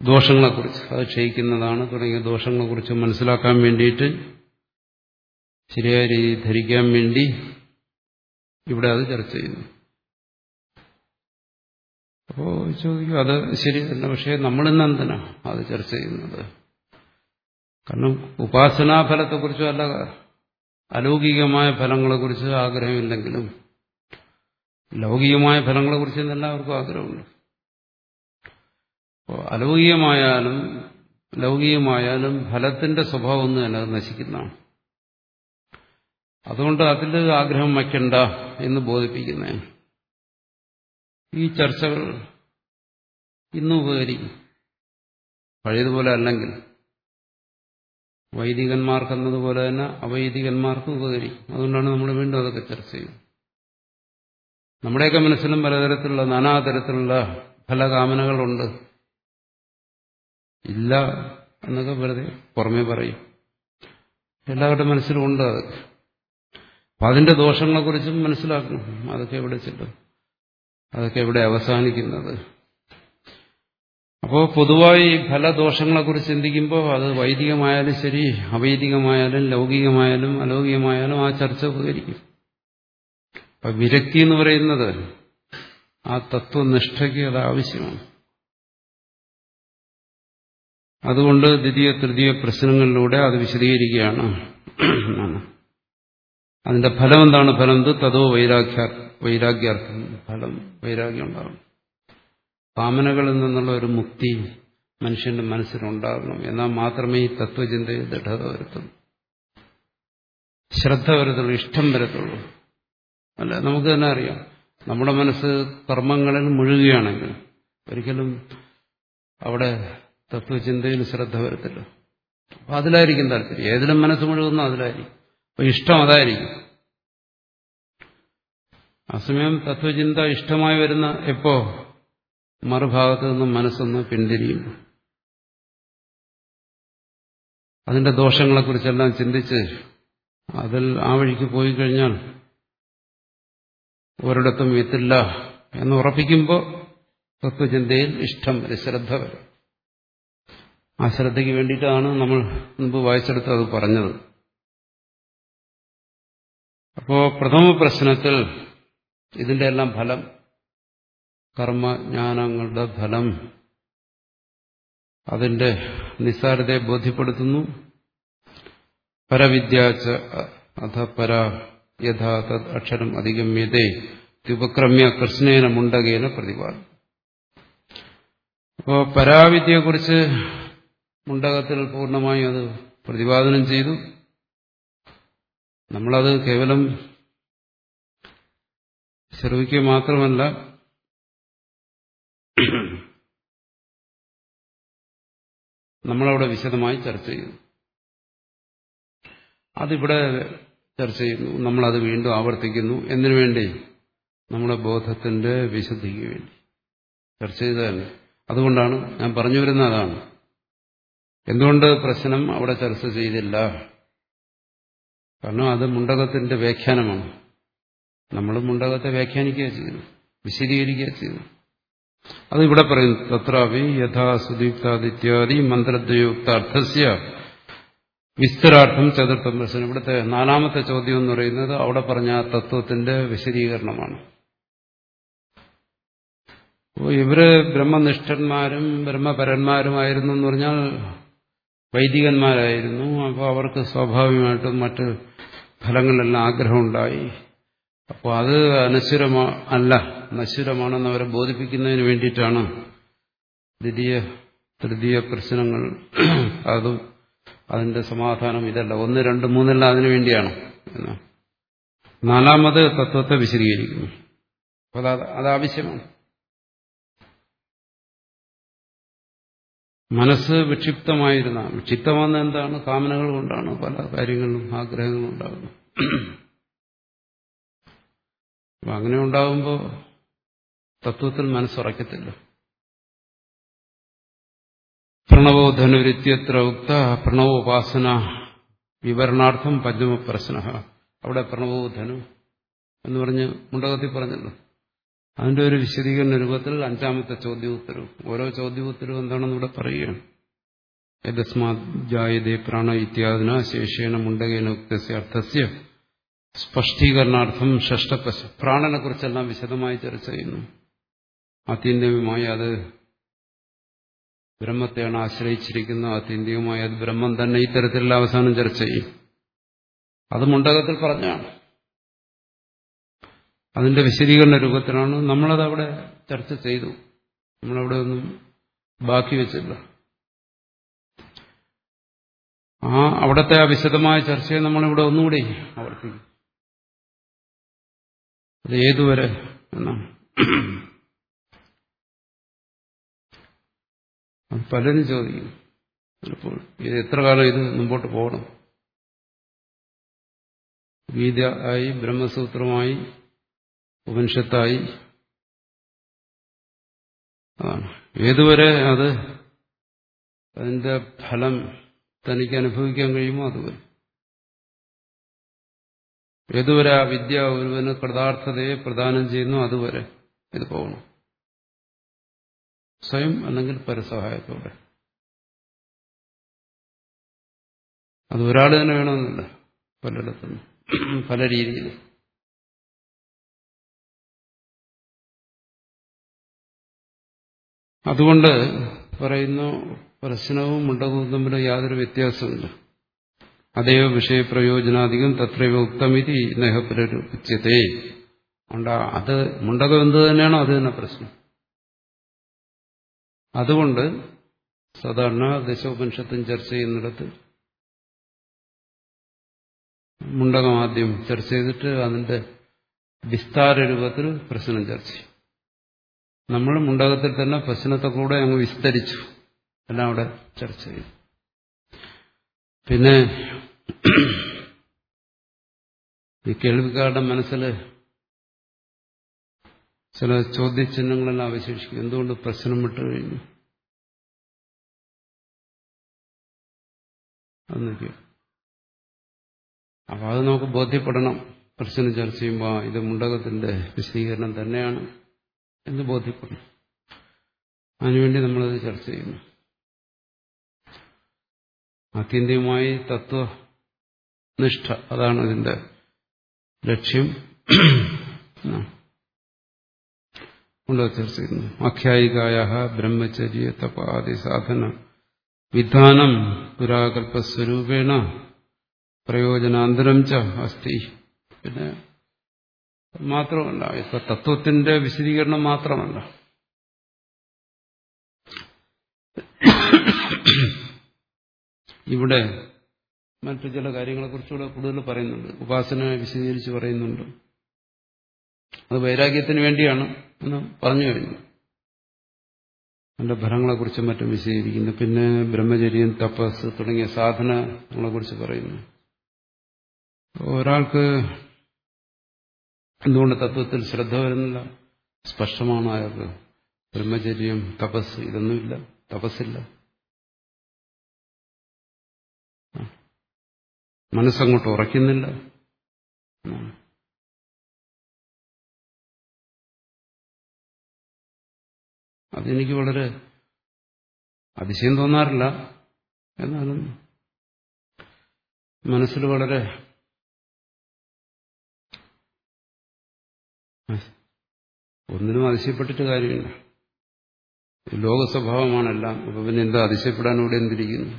ദോഷങ്ങളെക്കുറിച്ച് അത് ക്ഷയിക്കുന്നതാണ് തുടങ്ങിയ ദോഷങ്ങളെക്കുറിച്ച് മനസ്സിലാക്കാൻ വേണ്ടിയിട്ട് ശരിയായ രീതി ധരിക്കാൻ വേണ്ടി ഇവിടെ അത് ചർച്ച ചെയ്യുന്നു. അപ്പോൾ ചോദിക്കും അത് ശരി തന്നെ പക്ഷേ നമ്മളിന്ന് എന്തിനാ അത് ചർച്ച ചെയ്യുന്നത്? കാരണം ഉപാസനാഫലത്തെക്കുറിച്ചും അല്ല അലൗകികമായ ഫലങ്ങളെക്കുറിച്ച് ആഗ്രഹമില്ലെങ്കിലും ലൗകികമായ ഫലങ്ങളെക്കുറിച്ച് എല്ലാവർക്കും ആഗ്രഹമുണ്ട്. അപ്പോൾ അലൗകികമായാലും ലൗകികമായാലും ഫലത്തിന്റെ സ്വഭാവം ഒന്നും തന്നെ അത് നശിക്കുന്നതാണ്. അതുകൊണ്ട് അതിൽ ആഗ്രഹം വയ്ക്കണ്ട എന്ന് ബോധിപ്പിക്കുന്ന. ഈ ചർച്ചകൾ ഇന്നും ഉപകരിക്കും. പഴയതുപോലെ അല്ലെങ്കിൽ വൈദികന്മാർക്കെന്നതുപോലെ തന്നെ അവൈദികന്മാർക്കും ഉപകരിക്കും. അതുകൊണ്ടാണ് നമ്മൾ വീണ്ടും അതൊക്കെ ചർച്ച ചെയ്യുന്നത്. നമ്മുടെയൊക്കെ മനസ്സിലും പലതരത്തിലുള്ള നാനാതരത്തിലുള്ള ഫലകാമനകളുണ്ട്. ഇല്ല എന്നൊക്കെ വെറുതെ പുറമേ പറയും. എല്ലാവരുടെ മനസ്സിലും ഉണ്ട് അതൊക്കെ അപ്പം അതിന്റെ ദോഷങ്ങളെക്കുറിച്ചും മനസ്സിലാക്കണം അതൊക്കെ എവിടെ ചെല്ലും അതൊക്കെ എവിടെ അവസാനിക്കുന്നത്? അപ്പോൾ പൊതുവായി ഫലദോഷങ്ങളെക്കുറിച്ച് ചിന്തിക്കുമ്പോൾ അത് വൈദികമായാലും ശരി അവൈദികമായാലും ലൗകികമായാലും അലൗകികമായാലും ആ ചർച്ച ഉപകരിക്കും. അപ്പൊ വിരക്തി എന്ന് പറയുന്നത് ആ തത്വനിഷ്ഠയ്ക്ക് അത് ആവശ്യമാണ്. അതുകൊണ്ട് ദ്വിതീയ തൃതീയ പ്രശ്നങ്ങളിലൂടെ അത് വിശദീകരിക്കുകയാണ്. അതിന്റെ ഫലം എന്താണ്? ഫലം തതോ വൈരാഗ്യ വൈരാഗ്യാർത്ഥം. ഫലം വൈരാഗ്യം ഉണ്ടാകും കാമനകളിൽ നിന്നുള്ള ഒരു മുക്തി മനുഷ്യന്റെ മനസ്സിലുണ്ടാകണം എന്നാൽ മാത്രമേ ഈ തത്വചിന്തയിൽ ദൃഢത വരുത്തുള്ളൂ. ശ്രദ്ധ വരത്തുള്ളൂ ഇഷ്ടം വരത്തുള്ളൂ. അല്ല? നമുക്ക് തന്നെ അറിയാം. നമ്മുടെ മനസ്സ് കർമ്മങ്ങളിൽ മുഴുകുകയാണെങ്കിൽ ഒരിക്കലും അവിടെ തത്വചിന്തയിൽ ശ്രദ്ധ വരത്തില്ല. അപ്പൊ അതിലായിരിക്കും താല്പര്യം. ഏതിലും മനസ്സ് മുഴുകുന്ന അതിലായിരിക്കും. അപ്പൊ ഇഷ്ടം അതായിരിക്കും. അസമയം തത്വചിന്ത ഇഷ്ടമായി വരുന്ന എപ്പോ? മറുഭാഗത്ത് നിന്നും മനസ്സൊന്ന് പിന്തിരിയുന്നു. അതിന്റെ ദോഷങ്ങളെക്കുറിച്ചെല്ലാം ചിന്തിച്ച് അതിൽ ആ വഴിക്ക് പോയി കഴിഞ്ഞാൽ ഒരിടത്തും എത്തില്ല എന്ന് ഉറപ്പിക്കുമ്പോൾ തത്വചിന്തയിൽ ഇഷ്ടം വരും ശ്രദ്ധ വരും. ആ ശ്രദ്ധയ്ക്ക് വേണ്ടിയിട്ടാണ് നമ്മൾ മുമ്പ് വായിച്ചെടുത്ത് അത് പറഞ്ഞത്. അപ്പോ പ്രഥമ പ്രശ്നത്തിൽ ഇതിന്റെ എല്ലാം ഫലം കർമ്മജ്ഞാനങ്ങളുടെ ഫലം അതിന്റെ നിസ്സാരതയെ ബോധ്യപ്പെടുത്തുന്നു. പരവിദ്യാച്ച അഥ പര യഥാ തത് അക്ഷരം അധിഗമ്യതേ ഉപക്രമ്യ കൃഷ്ണേന മുണ്ടകേന പ്രതിപാദം. അപ്പോൾ പരാവിദ്യയെക്കുറിച്ച് മുണ്ടകത്തിൽ പൂർണമായും അത് പ്രതിപാദനം ചെയ്തു. നമ്മളത് കേവലം ശ്രവിക്കുക മാത്രമല്ല നമ്മളവിടെ വിശദമായി ചർച്ച ചെയ്തു. അതിവിടെ ചർച്ച ചെയ്യുന്നു നമ്മളത് വീണ്ടും ആവർത്തിക്കുന്നു. എന്തിനു വേണ്ടി നമ്മുടെ ബോധത്തിന്റെ വിശുദ്ധിക്ക് വേണ്ടി. ചർച്ച ചെയ്തതന്നെ അതുകൊണ്ടാണ് ഞാൻ പറഞ്ഞു വരുന്ന അതാണ്. എന്തുകൊണ്ട് പ്രശ്നം അവിടെ ചർച്ച ചെയ്തില്ല? കാരണം അത് മുണ്ടകത്തിന്റെ വ്യാഖ്യാനമാണ്. നമ്മൾ മുണ്ടകത്തെ വ്യാഖ്യാനിക്കുക ചെയ്തു വിശദീകരിക്കുക ചെയ്തു അത് ഇവിടെ പറയുന്നു തത്രാവി യഥാ സുദീപ്താദിത്യാദി മന്ത്രദ്വയുക്താർത്ഥസ്യ വിസ്തരാർത്ഥം ചതുർത്ഥം പ്രശ്നം ഇവിടുത്തെ നാലാമത്തെ ചോദ്യം എന്ന് പറയുന്നത് അവിടെ പറഞ്ഞ തത്വത്തിന്റെ വിശദീകരണമാണ്. ഇവർ ബ്രഹ്മനിഷ്ഠന്മാരും ബ്രഹ്മപരന്മാരുമായിരുന്നു എന്ന് പറഞ്ഞാൽ വൈദികന്മാരായിരുന്നു. അപ്പോൾ അവർക്ക് സ്വാഭാവികമായിട്ടും മറ്റ് ഫലങ്ങളിലെല്ലാം ആഗ്രഹമുണ്ടായി. അപ്പോൾ അത് അനശ്വരമാ അല്ല നശ്വരമാണെന്ന് അവരെ ബോധിപ്പിക്കുന്നതിന് വേണ്ടിയിട്ടാണ് ദ്വിതീയ തൃതീയ പ്രശ്നങ്ങൾ അതും അതിന്റെ സമാധാനം ഇതല്ല. ഒന്ന് രണ്ട് മൂന്നല്ല അതിനു വേണ്ടിയാണ്. എന്ന്. നാലാമത് തത്വത്തെ വിശദീകരിക്കുന്നു. അപ്പോൾ അത് അതാവശ്യമാണ് മനസ്സ് വിക്ഷിപ്തമായിരുന്ന വിക്ഷിപ്തമെന്ന എന്താണ്? കാമനകൾ കൊണ്ടാണ് പല കാര്യങ്ങളും ആഗ്രഹങ്ങളും ഉണ്ടാകുന്നത്. അപ്പം അങ്ങനെ ഉണ്ടാകുമ്പോൾ തത്വത്തിൽ മനസ്സുറക്കത്തില്ല പ്രണവോധനുരിത്യത്ര ഉക്ത പ്രണവോപാസന വിവരണാർത്ഥം പഞ്ചമ പ്രശ്ന അവിടെ പ്രണവോധനു എന്ന് പറഞ്ഞ് മുണ്ടകത്തിൽ പറഞ്ഞല്ലോ. അതിന്റെ ഒരു വിശദീകരണ രൂപത്തിൽ അഞ്ചാമത്തെ ചോദ്യോത്തരവ്. ഓരോ ചോദ്യോത്തരവും എന്താണെന്ന് ഇവിടെ പറയുകയാണ്. യദസ്മാജായതേ പ്രാണ ഇത്യാദിന ശേഷേണ മുണ്ടകേന ഉക്തസ്യ അർത്ഥസ്യ സ്പഷ്ടീകരണാർത്ഥം ഷഷ്ടപശ പ്രാണനെ കുറിച്ചെല്ലാം വിശദമായി ചർച്ച ചെയ്യുന്നു. ആത്യന്തികമായി അത് ബ്രഹ്മത്തെയാണ് ആശ്രയിച്ചിരിക്കുന്നത് ആത്യന്തികമായ ബ്രഹ്മം തന്നെ ഇത്തരത്തിലുള്ള അവസാനം ചർച്ച ചെയ്യും. അത് മുണ്ടകത്തിൽ പറഞ്ഞാണ് അതിന്റെ വിശദീകരണ രൂപത്തിലാണ് നമ്മളത് അവിടെ ചർച്ച ചെയ്തു. നമ്മളവിടെ ഒന്നും ബാക്കി വെച്ചില്ല. ആ അവിടത്തെ ആ വിശദമായ ചർച്ചയെ നമ്മളിവിടെ ഒന്നുകൂടി ആവർത്തിക്കും. അത് ഏതുവരെ എന്നാണ്. പലരും ചോദിക്കും. ചിലപ്പോൾ ഇത് എത്ര കാലം ഇത് മുമ്പോട്ട് പോകണം? ഗീത ആയി ബ്രഹ്മസൂത്രമായി ഉപനിഷത്തായി. അതാണ്. ഏതുവരെ അത് അതിന്റെ ഫലം തനിക്ക് അനുഭവിക്കാൻ കഴിയുമോ അതുവരെ. ഏതുവരെ ആ വിദ്യ ഒരുവന് കൃതാർത്ഥതയെ പ്രദാനം ചെയ്യുന്നു അതുവരെ ഇത് പോകണം. സ്വയം അല്ലെങ്കിൽ പരസഹായത്തോടെ. അത് ഒരാൾ തന്നെ വേണമെന്നില്ല പലയിടത്തും പല രീതിയിൽ അതുകൊണ്ട് പറയുന്നു പ്രശ്നവും മുണ്ടകവും തമ്മിൽ യാതൊരു വ്യത്യാസമില്ല അതേവ വിഷയപ്രയോജനാധികം തത്രയോ ഉക്തമിതി നഹ പുനരുച്ചതേ അതുകൊണ്ട് അത് മുണ്ടകം എന്ത് തന്നെയാണോ അത് തന്നെ പ്രശ്നം. അതുകൊണ്ട് സാധാരണ ദശോപനിഷത്തും ചർച്ച ചെയ്യുന്നിടത്ത് മുണ്ടകം ആദ്യം ചർച്ച ചെയ്തിട്ട് അതിന്റെ വിസ്താര രൂപത്തിൽ പ്രശ്നം ചർച്ച ചെയ്യും. നമ്മൾ മുണ്ടകത്തിൽ തന്നെ പ്രശ്നത്തെ കൂടെ അങ്ങ് വിസ്തരിച്ചു. എല്ലാം അവിടെ ചർച്ച ചെയ്തു പിന്നെ ഈ കേൾവിക്കാരുടെ മനസ്സിൽ ചില ചോദ്യചിഹ്നങ്ങളെല്ലാം അവശേഷിക്കും. എന്തുകൊണ്ട് പ്രശ്നം വിട്ടു കഴിഞ്ഞു? അപ്പൊ അത് നമുക്ക് ബോധ്യപ്പെടണം. പ്രശ്നം ചർച്ച ചെയ്യുമ്പോൾ ഇത് മുണ്ടകത്തിന്റെ വിശദീകരണം തന്നെയാണ് എന്ന് ബോധ്യപ്പെടണം. അതിനുവേണ്ടി നമ്മളത് ചർച്ച ചെയ്യുന്നു. ആത്യന്തികമായി തത്വനിഷ്ഠ അതാണ് ഇതിന്റെ ലക്ഷ്യം. കൊണ്ട് ചർച്ച ചെയ്യുന്നു ആഖ്യായികായ ബ്രഹ്മചര്യ തപാദി സാധന. വിധാനം പുരാകൽപ്പസ്വരൂപേണ പ്രയോജനാന്തരം ച അസ്തി. പിന്നെ മാത്രമല്ല ഇപ്പൊ തത്വത്തിന്റെ വിശദീകരണം മാത്രമല്ല. ഇവിടെ മറ്റു ചില കാര്യങ്ങളെ കുറിച്ചുകൂടെ കൂടുതൽ പറയുന്നുണ്ട്. ഉപാസന വിശദീകരിച്ച് പറയുന്നുണ്ട്. അത് വൈരാഗ്യത്തിന് വേണ്ടിയാണ് എന്ന് പറഞ്ഞു കഴിഞ്ഞു. അതിന്റെ ഫലങ്ങളെക്കുറിച്ചും മറ്റും വിശദീകരിക്കുന്നു. പിന്നെ ബ്രഹ്മചര്യം തപസ് തുടങ്ങിയ സാധനങ്ങളെക്കുറിച്ച് പറയുന്നു. ഒരാൾക്ക് എന്തുകൊണ്ട് തത്വത്തിൽ ശ്രദ്ധ വരുന്നില്ല? സ്പഷ്ടമാണ് അയാൾക്ക് ബ്രഹ്മചര്യം തപസ് ഇതൊന്നുമില്ല. തപസ്സില്ല. മനസ്സങ്ങോട്ട് ഉറയ്ക്കുന്നില്ല. അതെനിക്ക് വളരെ അതിശയം തോന്നാറില്ല. എന്നാലും മനസ്സിൽ വളരെ ഒന്നിനും അതിശയപ്പെട്ടിട്ട് കാര്യമില്ല. ലോക സ്വഭാവമാണെല്ലാം അപ്പൊ പിന്നെ എന്താ അതിശയപ്പെടാൻ ഇവിടെ എന്തിരിക്കുന്നു?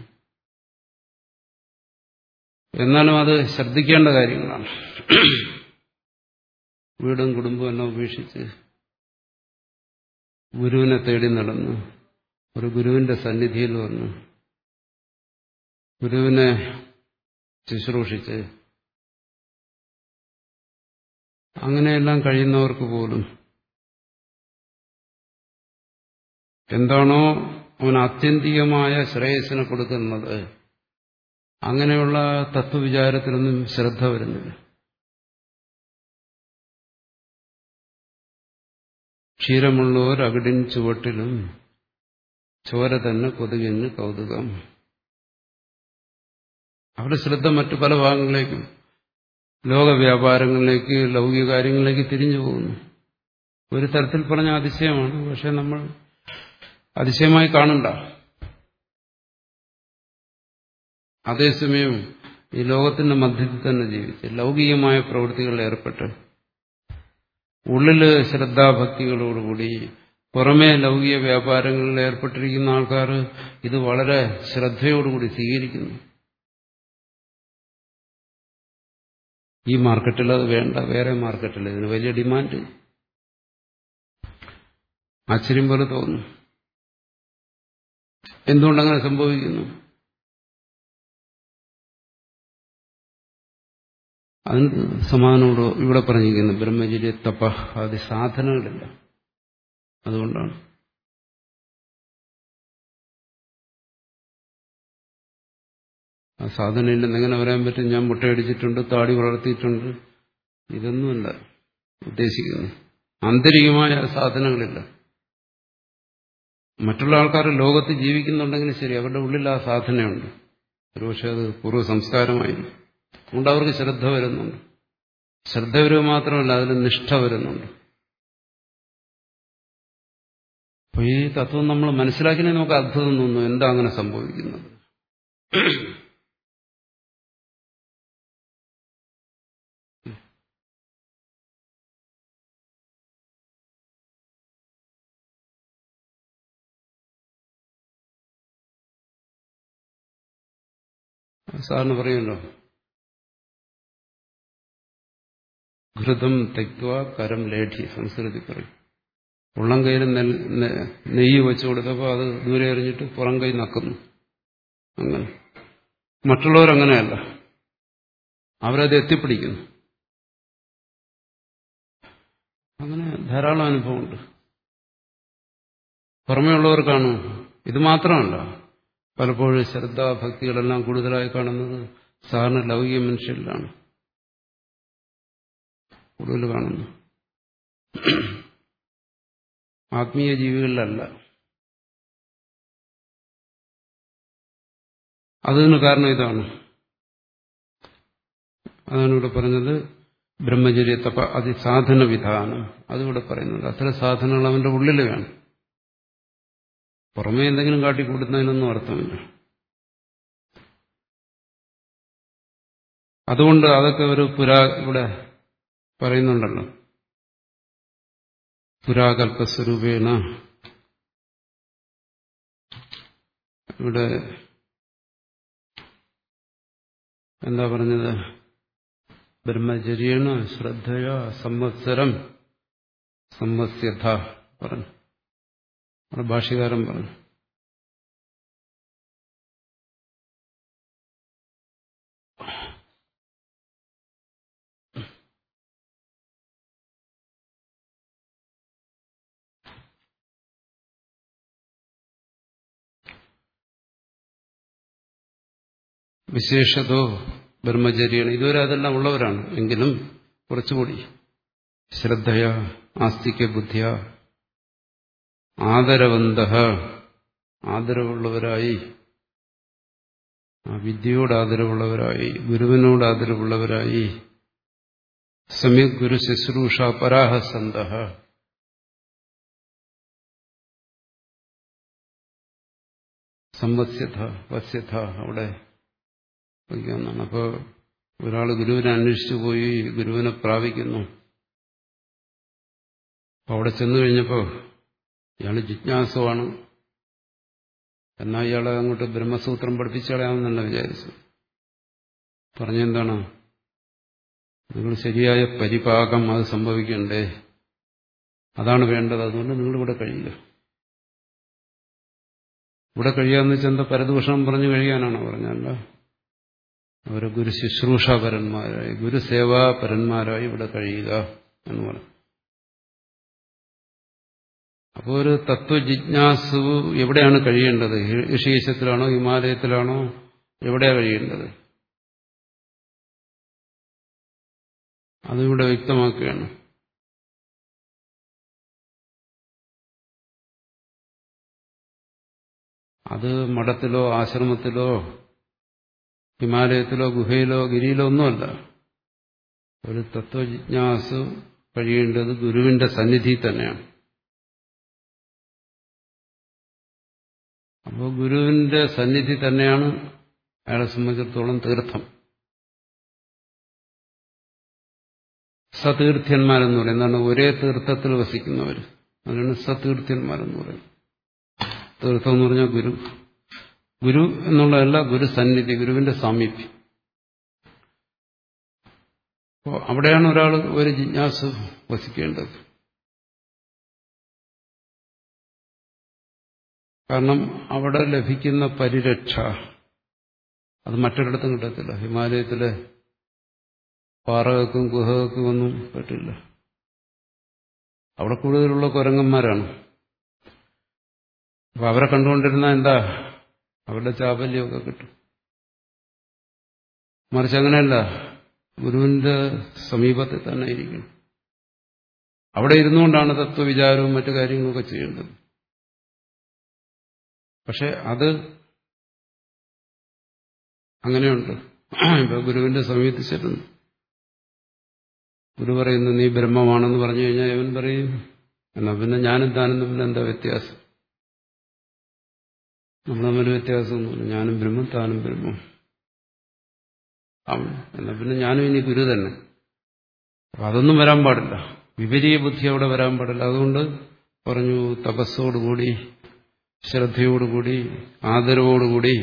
എന്നാലും അത് ശ്രദ്ധിക്കേണ്ട കാര്യങ്ങളാണ്. വീടും കുടുംബവും എല്ലാം ഉപേക്ഷിച്ച് ഗുരുവിനെ തേടി നടന്നു. ഒരു ഗുരുവിന്റെ സന്നിധിയിൽ വന്നു. ഗുരുവിനെ ശുശ്രൂഷിച്ച്. അങ്ങനെയെല്ലാം കഴിയുന്നവർക്ക് പോലും എന്താണോ അവൻ ആത്യന്തികമായ ശ്രേയസ്സിനെ കൊടുക്കുന്നത് അങ്ങനെയുള്ള തത്വവിചാരത്തിലൊന്നും ശ്രദ്ധ വരുന്നില്ല. ക്ഷീരമുള്ളവർ അകിടിൻ ചുവട്ടിലും ചോര തന്നെ കൊതുകിന് കൗതുകം. അവരുടെ ശ്രദ്ധ മറ്റു പല ഭാഗങ്ങളിലേക്കും ലോക വ്യാപാരങ്ങളിലേക്ക് ലൗകിക കാര്യങ്ങളിലേക്ക് തിരിഞ്ഞു പോകുന്നു. ഒരു തരത്തിൽ പറഞ്ഞ അതിശയമാണ് പക്ഷെ നമ്മൾ അതിശയമായി കാണണ്ട. അതേസമയം ഈ ലോകത്തിന്റെ മധ്യത്തിൽ തന്നെ ജീവിച്ച് ലൗകികമായ പ്രവൃത്തികളിൽ ഏർപ്പെട്ട് ഉള്ളിൽ ശ്രദ്ധാഭക്തികളോടുകൂടി പുറമേ ലൗകിക വ്യാപാരങ്ങളിൽ ഏർപ്പെട്ടിരിക്കുന്ന ആൾക്കാർ ഇത് വളരെ ശ്രദ്ധയോടുകൂടി സ്വീകരിക്കുന്നു. ഈ മാർക്കറ്റിൽ അത് വേണ്ട വേറെ മാർക്കറ്റിൽ ഇതിന് വലിയ ഡിമാൻഡ്. ആശ്ചര്യം പോലെ തോന്നുന്നു. എന്തുകൊണ്ടങ്ങനെ സംഭവിക്കുന്നു? അതിന് സമാനോട് ഇവിടെ പറഞ്ഞിരിക്കുന്നു ബ്രഹ്മചര്യ തപ ആദി സാധനങ്ങളില്ല. അതുകൊണ്ടാണ്. ആ സാധനയില്ലെന്ന് എങ്ങനെ വരാൻ പറ്റും? ഞാൻ മുട്ടയടിച്ചിട്ടുണ്ട് താടി വളർത്തിയിട്ടുണ്ട്. ഇതൊന്നുമല്ല ഉദ്ദേശിക്കുന്നു ആന്തരികമായ സാധനങ്ങളില്ല. മറ്റുള്ള ആൾക്കാർ ലോകത്ത് ജീവിക്കുന്നുണ്ടെങ്കിൽ ശരി അവരുടെ ഉള്ളിൽ ആ സാധനയുണ്ട്. ഒരുപക്ഷെ അത് പൂർവ സംസ്കാരമായിരുന്നു അതുകൊണ്ട് അവർക്ക് ശ്രദ്ധ വരുന്നുണ്ട്. ശ്രദ്ധ വരുക മാത്രമല്ല അതിന് നിഷ്ഠ വരുന്നുണ്ട്. അപ്പൊ ഈ തത്വം നമ്മൾ മനസ്സിലാക്കിനെ നമുക്ക് അത്ഭുതം തോന്നുന്നു എന്താ അങ്ങനെ സംഭവിക്കുന്നത്? സാറിന് പറയുമല്ലോ ഘൃതം തെക്വ കരം ലേഠി സംസ്കൃതി പറയും. ഉള്ളം കയ്യിൽ നെയ്യ് വെച്ചു കൊടുത്തപ്പോൾ അത് ദൂരെ എറിഞ്ഞിട്ട് പുറം കൈ നക്കുന്നു. അങ്ങനെ. മറ്റുള്ളവരങ്ങനെയല്ല അവരത് എത്തിപ്പിടിക്കുന്നു. അങ്ങനെ ധാരാളം അനുഭവമുണ്ട്. പുറമേ ഉള്ളവർക്കാണ് ഇത് മാത്രമല്ല. പലപ്പോഴും ശ്രദ്ധാഭക്തികളെല്ലാം കൂടുതലായി കാണുന്നത് സാധാരണ ലൗകിക മനുഷ്യരിലാണ്. കൂടുതൽ കാണുന്നു. ആത്മീയ ജീവികളിലല്ല. അതിന് കാരണം ഇതാണ്. അതാണ് ഇവിടെ പറഞ്ഞത് ബ്രഹ്മചര്യ തപ അതിസാധന വിധാനം അതിവിടെ പറയുന്നുണ്ട്. അത്തരം സാധനങ്ങൾ അവന്റെ ഉള്ളിൽ വേണം. പുറമേ എന്തെങ്കിലും കാട്ടിക്കൂട്ടുന്നതിനൊന്നും അർത്ഥമില്ല. അതുകൊണ്ട് അതൊക്കെ ഒരു പുരാ ഇവിടെ പറയുന്നുണ്ടല്ലോ. പുരാകൽപ്പസ്വരൂപേണ. ഇവിടെ എന്താ പറഞ്ഞത്? ബ്രഹ്മചര്യേണ ശ്രദ്ധയ സംവത്സരം സംവത്സ്യഥ പറഞ്ഞു. ഭാഷകാരം പറഞ്ഞു. വിശേഷതോ ബ്രഹ്മചര്യാണ്. ഇതുവരെ അതെല്ലാം ഉള്ളവരാണ്. എങ്കിലും കുറച്ചുകൂടി ശ്രദ്ധയ ആസ്തിക്യ ബുദ്ധിയ ആദരവന്ത ആദരവുള്ളവരായി വിദ്യയോട് ആദരവുള്ളവരായി ഗുരുവിനോട് ആദരവുള്ളവരായി സമ്യക് ഗുരു ശുശ്രൂഷ പരാഹസന്ത സംവസ്യഥ വസ്യത അവിടെ വയ്ക്കാവുന്നതാണ് അപ്പോൾ ഒരാൾ ഗുരുവിനെ അന്വേഷിച്ചു പോയി ഗുരുവിനെ പ്രാപിക്കുന്നു. അവിടെ ചെന്നു കഴിഞ്ഞപ്പോൾ ഇയാൾ ജിജ്ഞാസുവാണ് എന്നാൽ ഇയാളെ അങ്ങോട്ട് ബ്രഹ്മസൂത്രം പഠിപ്പിച്ചു കളയാമെന്നല്ല വിചാരിച്ചു പറഞ്ഞെന്താണ്? നിങ്ങൾ ശരിയായ പരിപാകം അത് സംഭവിക്കണ്ടേ? അതാണ് വേണ്ടത്. അതുകൊണ്ട് നിങ്ങളിവിടെ കഴിയുക. ഇവിടെ കഴിയാന്ന് വെച്ചാൽ എന്താ പരദൂഷണം പറഞ്ഞു കഴിയാനാണോ പറഞ്ഞല്ല അവർ ഗുരു ശുശ്രൂഷാപരന്മാരായി ഗുരുസേവാപരന്മാരായി ഇവിടെ കഴിയുക എന്ന് പറഞ്ഞു. അപ്പോൾ ഒരു തത്വജിജ്ഞാസു എവിടെയാണ് കഴിയേണ്ടത്? ഋഷീശത്തിലാണോ ഹിമാലയത്തിലാണോ? എവിടെയാണ് കഴിയേണ്ടത്? അതിവിടെ വ്യക്തമാക്കുകയാണ്. അത് മഠത്തിലോ ആശ്രമത്തിലോ ഹിമാലയത്തിലോ ഗുഹയിലോ ഗിരിയിലോ ഒന്നുമല്ല. ഒരു തത്വജിജ്ഞാസ് കഴിയേണ്ടത് ഗുരുവിന്റെ സന്നിധി തന്നെയാണ്. അപ്പോൾ ഗുരുവിന്റെ സന്നിധി തന്നെയാണ് അയാളെ സംബന്ധിച്ചിടത്തോളം തീർത്ഥം. സതീർത്ഥ്യന്മാരെന്ന് പറയും. എന്താണ്? ഒരേ തീർത്ഥത്തിൽ വസിക്കുന്നവർ അതിനാണ് സതീർത്ഥ്യന്മാരെന്ന് പറയുന്നത്. തീർത്ഥം എന്ന് പറഞ്ഞാൽ ഗുരു. ഗുരു എന്നുള്ളതല്ല ഗുരുസന്നിധി ഗുരുവിന്റെ സാമീപ്യം. അപ്പോൾ അവിടെയാണ് ഒരാൾ ഒരു ജിജ്ഞാസ് വസിക്കേണ്ടത്. കാരണം അവിടെ ലഭിക്കുന്ന പരിരക്ഷ അത് മറ്റൊരിടത്തും കിട്ടത്തില്ല. ഹിമാലയത്തിലെ പാറകൾക്കും ഗുഹകൾക്കും ഒന്നും പറ്റില്ല. അവിടെ കൂടുതലുള്ള കുരങ്ങന്മാരാണ്. അപ്പൊ അവരെ കണ്ടുകൊണ്ടിരുന്ന എന്താ അവരുടെ ചാബല്യമൊക്കെ കിട്ടും. മറിച്ച് അങ്ങനെയല്ല ഗുരുവിന്റെ സമീപത്തിൽ തന്നെ ഇരിക്കണം. അവിടെ ഇരുന്നുകൊണ്ടാണ് തത്വവിചാരവും മറ്റു കാര്യങ്ങളൊക്കെ ചെയ്യേണ്ടത്. പക്ഷെ അത് അങ്ങനെയുണ്ട്. ഇപ്പൊ ഗുരുവിന്റെ സമീപത്ത് ചെല്ലുന്നു. ഗുരു പറയുന്നു നീ ബ്രഹ്മമാണെന്ന് പറഞ്ഞു കഴിഞ്ഞാൽ ഇവൻ പറയും. എന്നാ പിന്നെ ഞാനും പിന്നെ എന്താ വ്യത്യാസം? നമ്മൾ തമ്മിൽ വ്യത്യാസമൊന്നുമില്ല. ഞാനും ബ്രഹ്മം താനും ബ്രഹ്മം. എന്നാ പിന്നെ ഞാനും ഇനി ഗുരു തന്നെ. അപ്പൊ അതൊന്നും വരാൻ പാടില്ല. വിപരീയ ബുദ്ധി അവിടെ വരാൻ പാടില്ല. അതുകൊണ്ട് പറഞ്ഞു തപസ്സോടുകൂടി ശ്രദ്ധയോടുകൂടി ആദരവോടുകൂടി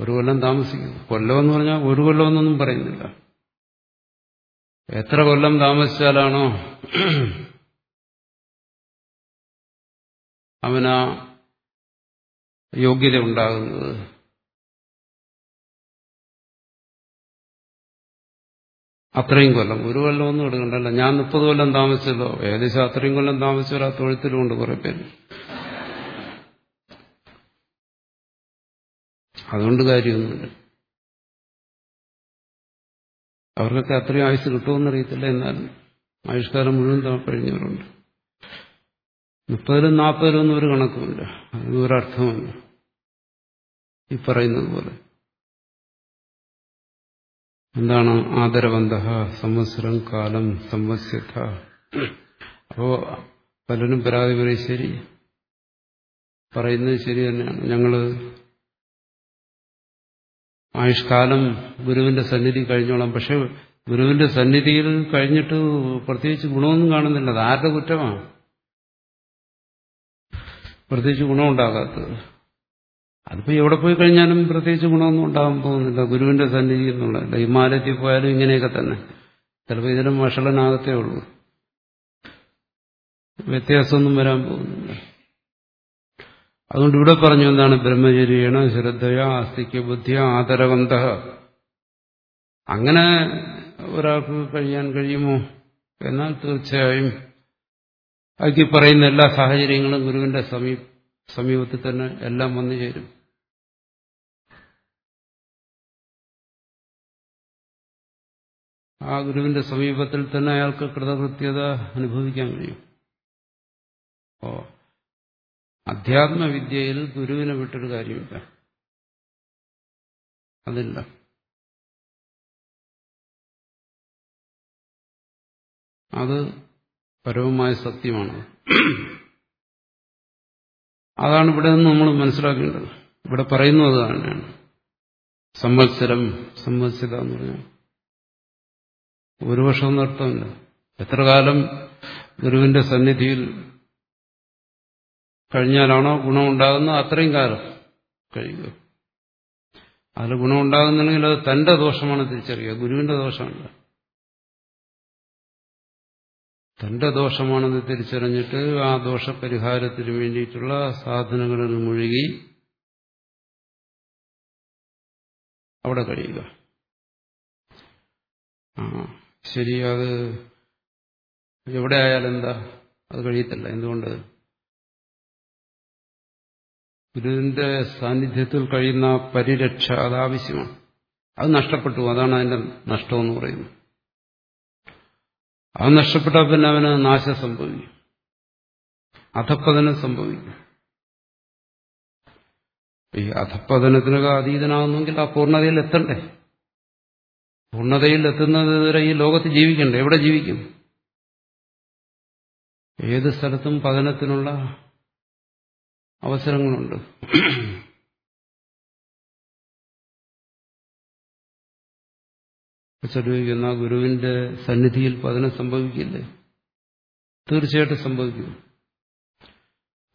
ഒരു കൊല്ലം താമസിക്കുന്നു. കൊല്ലമെന്ന് പറഞ്ഞാൽ ഒരു കൊല്ലമെന്നൊന്നും പറയുന്നില്ല. എത്ര കൊല്ലം താമസിച്ചാലാണോ? അവനാ യോഗ്യത ഉണ്ടാകുന്നത്. അത്രയും കൊല്ലം. ഒരു കൊല്ലം ഒന്നും എടുക്കണ്ടല്ല. ഞാൻ മുപ്പത് കൊല്ലം താമസിച്ചല്ലോ ഏകദേശം അത്രയും കൊല്ലം താമസിച്ചവർ ആ തൊഴുത്തിലുമുണ്ട് കുറെ പേര്. അതുകൊണ്ട് കാര്യമൊന്നുമില്ല. അവർക്കൊക്കെ അത്രയും ആയുസ് കിട്ടുമെന്നറിയത്തില്ല എന്നാലും ആയുഷ്കാലം മുഴുവൻ കഴിഞ്ഞവരുണ്ട്. മുപ്പതിലും നാൽപ്പതിലും ഒന്നും ഒരു കണക്കുമില്ല. അതിന് ഒരർത്ഥമല്ല ഈ പറയുന്നത് പോലെ. എന്താണ് ആദരവന്ത സംവത്സരം കാലം സംവത്സ്യത അപ്പോ പലരും പരാതി പറയും ശരി. പറയുന്നത് ശരി തന്നെയാണ്. ഞങ്ങൾ ആയുഷ്കാലം ഗുരുവിന്റെ സന്നിധി കഴിഞ്ഞോളാം. പക്ഷെ ഗുരുവിന്റെ സന്നിധിയിൽ കഴിഞ്ഞിട്ട് പ്രത്യേകിച്ച് ഗുണമൊന്നും കാണുന്നില്ല. അത് ആരുടെ കുറ്റമാണ്? പ്രത്യേകിച്ച് ഗുണമുണ്ടാകാത്തത്. അതിപ്പോ എവിടെ പോയി കഴിഞ്ഞാലും പ്രത്യേകിച്ച് ഗുണമൊന്നും ഉണ്ടാകാൻ പോകുന്നില്ല. ഗുരുവിന്റെ സന്നിധി എന്നുള്ളതല്ല ഹിമാലയത്തിൽ പോയാലും ഇങ്ങനെയൊക്കെ തന്നെ. ചിലപ്പോൾ ഇതിലും വഷളനാകത്തേ ഉള്ളൂ. വ്യത്യാസമൊന്നും വരാൻ പോകുന്നില്ല. അതുകൊണ്ട് ഇവിടെ പറഞ്ഞു എന്താണ്? ബ്രഹ്മചര്യേണ ശ്രദ്ധയ ആസ്തിക്യ ബുദ്ധിയ ആദരവന്ത അങ്ങനെ ഒരാൾക്ക് കഴിയാൻ കഴിയുമോ? എന്നാൽ തീർച്ചയായും അതിൽ പറയുന്ന എല്ലാ സാഹചര്യങ്ങളും ഗുരുവിന്റെ സമീപ സമീപത്തിൽ തന്നെ എല്ലാം വന്നു ചേരും. ആ ഗുരുവിന്റെ സമീപത്തിൽ തന്നെ അയാൾക്ക് കൃതകൃത്യത അനുഭവിക്കാൻ കഴിയും. ഓ അധ്യാത്മവിദ്യയിൽ ഗുരുവിനെ വിട്ടൊരു കാര്യമില്ല. അതില്ല. അത് പരമമായ സത്യമാണ്. അതാണ് ഇവിടെ നിന്ന് നമ്മൾ മനസ്സിലാക്കേണ്ടത്. ഇവിടെ പറയുന്നത് തന്നെയാണ് സംവത്സരം സംവത്സര എന്ന് പറഞ്ഞാൽ. ഒരു വർഷം അർത്ഥമില്ല. എത്ര കാലം ഗുരുവിന്റെ സന്നിധിയിൽ കഴിഞ്ഞാലാണോ ഗുണമുണ്ടാകുന്നത് അത്രയും കാലം കഴിയുക. അതിൽ ഗുണമുണ്ടാകുന്നുണ്ടെങ്കിൽ അത് തന്റെ ദോഷമാണ് തിരിച്ചറിയുക. ഗുരുവിന്റെ ദോഷമല്ല. തന്റെ ദോഷമാണെന്ന് തിരിച്ചറിഞ്ഞിട്ട് ആ ദോഷപരിഹാരത്തിന് വേണ്ടിയിട്ടുള്ള സാധനങ്ങളിൽ മുഴുകി അവിടെ കഴിയുക. ആ ശരി അത് എവിടെ ആയാലും എന്താ? അത് കഴിയത്തില്ല. എന്തുകൊണ്ട്? ഗുരുവിന്റെ സാന്നിധ്യത്തിൽ കഴിയുന്ന പരിരക്ഷ അത് ആവശ്യമാണ് അത് നഷ്ടപ്പെട്ടു. അതാണ് അതിന്റെ നഷ്ടമെന്ന് പറയുന്നത്. അത് നഷ്ടപ്പെട്ടാൽ പിന്നെ അവന് നാശം സംഭവിക്കും. അധപ്പതനം സംഭവിക്കും. ഈ അധപ്പതനത്തിനൊക്കെ അതീതനാകുന്നെങ്കിൽ ആ പൂർണതയിൽ എത്തണ്ടേ? പൂർണതയിൽ എത്തുന്നത് വരെ ഈ ലോകത്ത് ജീവിക്കണ്ടേ? എവിടെ ജീവിക്കും? ഏത് സ്ഥലത്തും പതനത്തിനുള്ള അവസരങ്ങളുണ്ട്. ചോദിക്കുന്ന ഗുരുവിന്റെ സന്നിധിയിൽ പതനം സംഭവിക്കില്ലേ? തീർച്ചയായിട്ടും സംഭവിക്കും.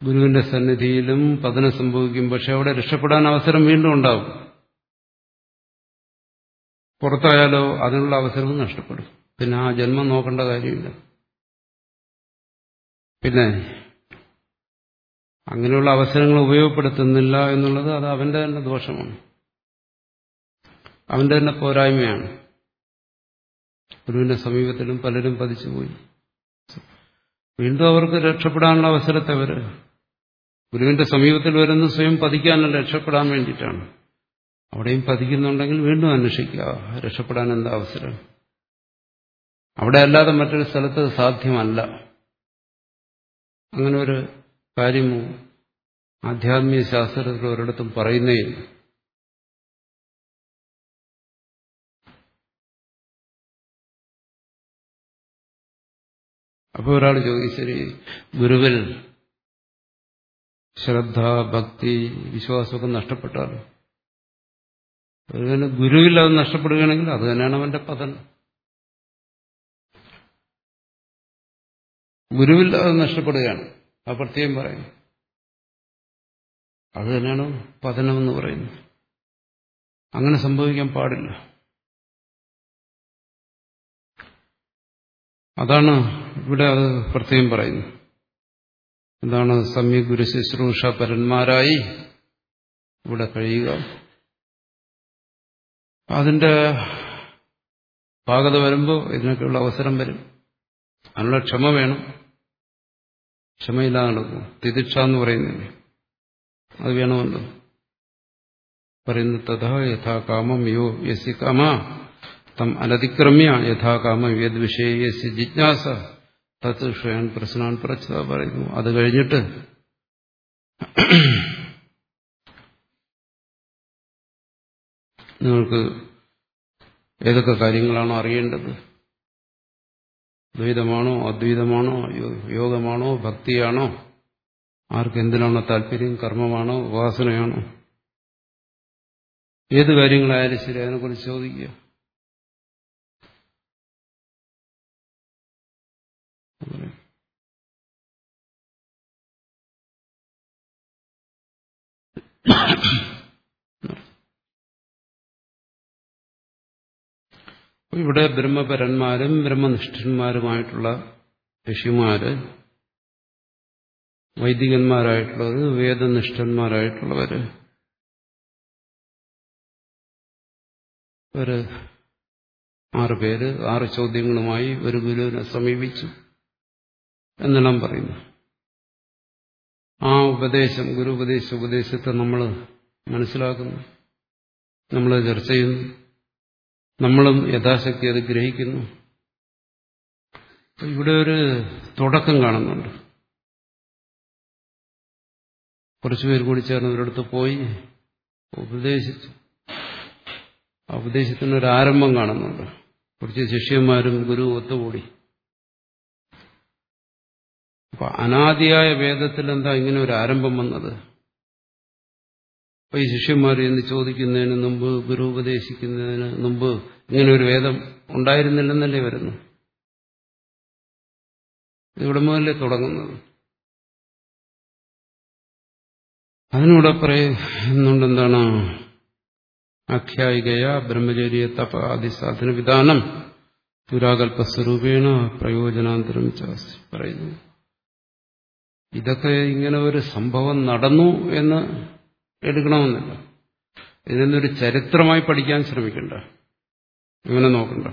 ഗുരുവിന്റെ സന്നിധിയിലും പതനം സംഭവിക്കും. പക്ഷെ അവിടെ രക്ഷപ്പെടാൻ അവസരം വീണ്ടും ഉണ്ടാവും. പുറത്തായാലോ അതിനുള്ള അവസരവും നഷ്ടപ്പെടും. പിന്നെ ആ ജന്മം നോക്കേണ്ട കാര്യമില്ല. പിന്നെ അങ്ങനെയുള്ള അവസരങ്ങൾ ഉപയോഗപ്പെടുത്തുന്നില്ല എന്നുള്ളത് അത് അവന്റെ തന്നെ ദോഷമാണ്. അവന്റെ തന്നെ പോരായ്മയാണ്. ഗുരുവിന്റെ സമീപത്തിലും പലരും പതിച്ചുപോയി. വീണ്ടും അവർക്ക് രക്ഷപ്പെടാനുള്ള അവസരത്തെ അവർ ഗുരുവിന്റെ സമീപത്തിൽ വരുന്ന സ്വയം പതിക്കാനല്ല രക്ഷപ്പെടാൻ വേണ്ടിയിട്ടാണ്. അവിടെയും പതിക്കുന്നുണ്ടെങ്കിൽ വീണ്ടും അന്വേഷിക്കുക രക്ഷപ്പെടാൻ എന്താ അവസരം? അവിടെ അല്ലാതെ മറ്റൊരു സ്ഥലത്ത് സാധ്യമല്ല. അങ്ങനെ ഒരു കാര്യം ആധ്യാത്മിക ശാസ്ത്രത്തിൽ ഒരിടത്തും പറയുന്നേയില്ല അപ്പോൾ ഒരാൾ ചോദിക്കും ശരി ഗുരുവിൽ ശ്രദ്ധ ഭക്തി വിശ്വാസമൊക്കെ നഷ്ടപ്പെട്ടാലോ? ഒരുവന് ഗുരുവിൽ അത് നഷ്ടപ്പെടുകയാണെങ്കിൽ അത് തന്നെയാണ് അവന്റെ പതനം. ഗുരുവിൽ അത് നഷ്ടപ്പെടുകയാണ്. ആ പ്രത്യേകം പറയും. അത് തന്നെയാണ് പതനമെന്ന് പറയുന്നത്. അങ്ങനെ സംഭവിക്കാൻ പാടില്ല. അതാണ് ഇവിടെ അത് പ്രത്യേകം പറയുന്നു എന്താണ് സമ്യ ഗുരു ശുശ്രൂഷ പരന്മാരായി ഇവിടെ കഴിയുക. അതിന്റെ പാകത വരുമ്പോൾ ഇതിനൊക്കെയുള്ള അവസരം വരും. അതിനുള്ള ക്ഷമ വേണം. ക്ഷമയില്ലാതെ നടക്കും തിദിക്ഷ എന്ന് പറയുന്നില്ലേ? അത് വേണമല്ലോ പറയുന്നു തഥാ യഥാ കാമം യോ യസി കാമ. തം അനതിക്രമ്യ യഥാകാമ കാമം വിഷയസ് വിഷയ യസി ജിജ്ഞാസ. തത് ക്ഷയാൻ പ്രശ്നാൻ പ്രച്ഛത പറയുന്നു. അത് കഴിഞ്ഞിട്ട് നിങ്ങൾക്ക് ഏതൊക്കെ കാര്യങ്ങളാണോ അറിയേണ്ടത്? ദ്വൈതമാണോ അദ്വൈതമാണോ യോഗമാണോ ഭക്തിയാണോ? ആർക്ക് എന്തിനാണോ താല്പര്യം? കർമ്മമാണോ ഉപാസനയാണോ? ഏത് കാര്യങ്ങളായാലും ശരി അതിനെക്കുറിച്ച് ചോദിക്കുക. ഇവിടെ ബ്രഹ്മപരന്മാരും ബ്രഹ്മനിഷ്ഠന്മാരുമായിട്ടുള്ള ഋഷിമാര് വൈദികന്മാരായിട്ടുള്ളത് വേദനിഷ്ഠന്മാരായിട്ടുള്ളവര് ആറ് പേര് ആറ് ചോദ്യങ്ങളുമായി ഒരു ഗുരുവിനെ സമീപിച്ചു. എന്നെല്ലാം പറയുന്നു. ആ ഉപദേശം ഗുരു ഉപദേശ ഉപദേശത്തെ നമ്മൾ മനസ്സിലാക്കുന്നു. നമ്മൾ ചർച്ച ചെയ്യുന്നു. നമ്മളും യഥാശക്തി അത് ഗ്രഹിക്കുന്നു. ഇവിടെ ഒരു തുടക്കം കാണുന്നുണ്ട്. കുറച്ചുപേർ കൂടി ചേർന്ന് ഒരിടത്ത് പോയി ഉപദേശിച്ചു. ആ ഉപദേശത്തിനൊരാരംഭം കാണുന്നുണ്ട്. കുറച്ച് ശിഷ്യന്മാരും ഗുരു ഒത്തുകൂടി. അപ്പൊ അനാദിയായ വേദത്തിൽ എന്താ ഇങ്ങനെ ഒരു ആരംഭം വന്നത്? അപ്പൊ ഈ ശിഷ്യന്മാർ എന്ന് ചോദിക്കുന്നതിന് മുമ്പ് ഗുരു ഉപദേശിക്കുന്നതിന് മുമ്പ് ഇങ്ങനെ ഒരു വേദം ഉണ്ടായിരുന്നില്ലെന്നല്ലേ വരുന്നു? ഇവിടെ മുതലേ തുടങ്ങുന്നത്? അതിനൂടെ പറയുന്നുണ്ട് എന്താണ് ആഖ്യായികയ ബ്രഹ്മചര്യ തപ ആദി സാധന വിധാനം പുരാകൽപസ്വരൂപേണ പ്രയോജനാന്തരം പറയുന്നു. ഇതൊക്കെ ഇങ്ങനെ ഒരു സംഭവം നടന്നു എന്ന് എടുക്കണമെന്നില്ല. ഇതിനൊരു ചരിത്രമായി പഠിക്കാൻ ശ്രമിക്കണ്ട. ഇങ്ങനെ നോക്കണ്ട.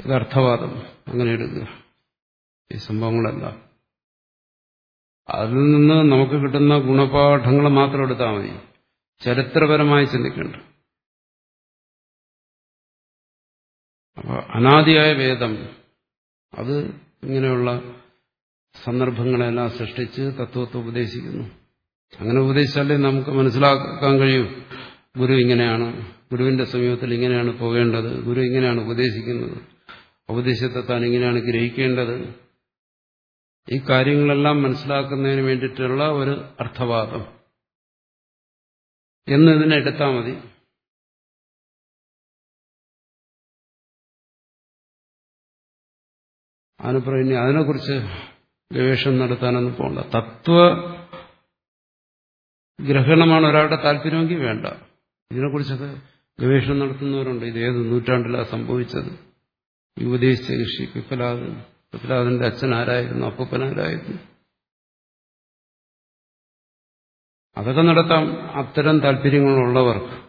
ഇത് അർത്ഥവാദം. അങ്ങനെ എടുക്കുക ഈ സംഭവങ്ങളെല്ലാം. അതിൽ നിന്ന് നമുക്ക് കിട്ടുന്ന ഗുണപാഠങ്ങൾ മാത്രം എടുത്താൽ മതി. ചരിത്രപരമായി ചിന്തിക്കേണ്ട. അപ്പൊ അനാദിയായ വേദം അത് ഇങ്ങനെയുള്ള സന്ദർഭങ്ങളെല്ലാം സൃഷ്ടിച്ച് തത്വത്തെ ഉപദേശിക്കുന്നു. അങ്ങനെ ഉപദേശിച്ചാലേ നമുക്ക് മനസ്സിലാക്കാൻ കഴിയൂ. ഗുരു ഇങ്ങനെയാണ്. ഗുരുവിന്റെ സമീപത്തിൽ ഇങ്ങനെയാണ് പോകേണ്ടത്. ഗുരു ഇങ്ങനെയാണ് ഉപദേശിക്കുന്നത്. ഉപദേശത്തെ താൻ ഇങ്ങനെയാണ് ഗ്രഹിക്കേണ്ടത്. ഈ കാര്യങ്ങളെല്ലാം മനസ്സിലാക്കുന്നതിന് വേണ്ടിയിട്ടുള്ള ഒരു അർത്ഥവാദം. എന്നതിനെ എടുത്താൽ മതി. അതിനപ്പുറം ഇനി അതിനെക്കുറിച്ച് ഗവേഷണം നടത്താനൊന്നും പോകണ്ട തത്വ ഗ്രഹണമാണ് ഒരാളുടെ താല്പര്യമെങ്കിൽ വേണ്ട. ഇതിനെക്കുറിച്ചൊക്കെ ഗവേഷണം നടത്തുന്നവരുണ്ട്. ഇത് ഏത് നൂറ്റാണ്ടിലാണ് സംഭവിച്ചത്? ഈ ഉപദേശിച്ച പിപ്പലാദൻ പിപ്പലാദന്റെ അച്ഛൻ ആരായിരുന്നു? അപ്പൂപ്പൻ ആരായിരുന്നു? അതൊക്കെ നടത്താം. അത്തരം താല്പര്യങ്ങളുള്ളവർക്ക്.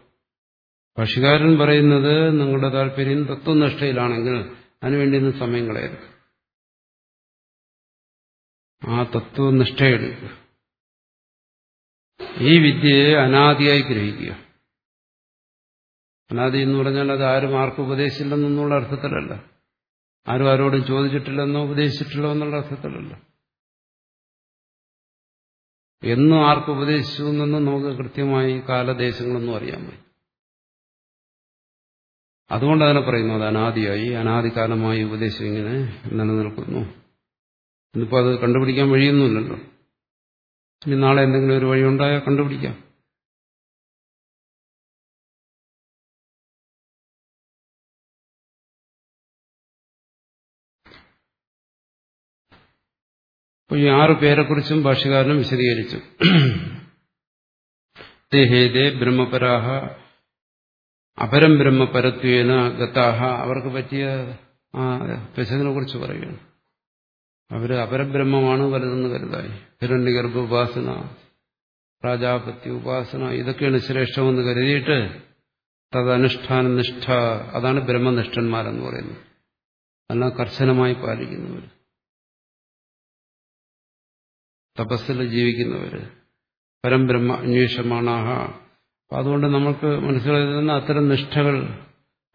പക്ഷികാരൻ പറയുന്നത് നിങ്ങളുടെ താല്പര്യം തത്വനിഷ്ഠയിലാണെങ്കിൽ അതിനുവേണ്ടി ഇന്ന് സമയം കളയരുത്. ആ തത്വനിഷ്ഠയെടുക്കുക ഈ വിദ്യയെ അനാദിയായി ഗ്രഹിക്കുക. അനാദി എന്ന് പറഞ്ഞാൽ അത് ആരും ആർക്കും ഉപദേശിച്ചില്ലെന്നുള്ള അർത്ഥത്തിലല്ല. ആരും ആരോടും ചോദിച്ചിട്ടില്ലെന്നോ ഉപദേശിച്ചിട്ടില്ലോ എന്നുള്ള അർത്ഥത്തിലല്ല. എന്നും ആർക്കും ഉപദേശിച്ചു എന്നൊന്നും നമുക്ക് കൃത്യമായി കാലദേശങ്ങളൊന്നും അറിയാൻ പറ്റും. അതുകൊണ്ട് അതിനെ പറയുന്നു അത് അനാദിയായി അനാദികാലമായി ഉപദേശം ഇങ്ങനെ നിലനിൽക്കുന്നു. ഇന്നിപ്പോൾ അത് കണ്ടുപിടിക്കാൻ വഴിയൊന്നുമില്ലല്ലോ. ഇനി നാളെ എന്തെങ്കിലും ഒരു വഴി ഉണ്ടായാൽ കണ്ടുപിടിക്കാം. അപ്പോൾ ഈ ആറ് പേരെക്കുറിച്ചും ഭാഷകാരനും വിശദീകരിച്ചു. തേഹേതേ ബ്രഹ്മപരാഹ അപരം ബ്രഹ്മപരത്വേന ഗതാഹ അവർക്ക് പറ്റിയ ആ പെശകിനെ കുറിച്ച് പറയുകയാണ്. അവർ അപരബ്രഹ്മമാണ് വലുതെന്ന് കരുതായി. ഹിരണ്യഗർഭ ഉപാസന പ്രാജാപത്യ ഉപാസന ഇതൊക്കെയാണ് ശ്രേഷ്ഠമെന്ന് കരുതിയിട്ട് തദനുഷ്ഠാന നിഷ്ഠ അതാണ് ബ്രഹ്മനിഷ്ഠന്മാരെന്ന് പറയുന്നത്. അല്ല കർശനമായി പാലിക്കുന്നവർ തപസ്സിൽ ജീവിക്കുന്നവര്. പരംബ്രഹ്മ അന്വേഷമാണാഹ. അതുകൊണ്ട് നമ്മൾക്ക് മനസ്സിലാക്കുന്ന അത്തരം നിഷ്ഠകൾ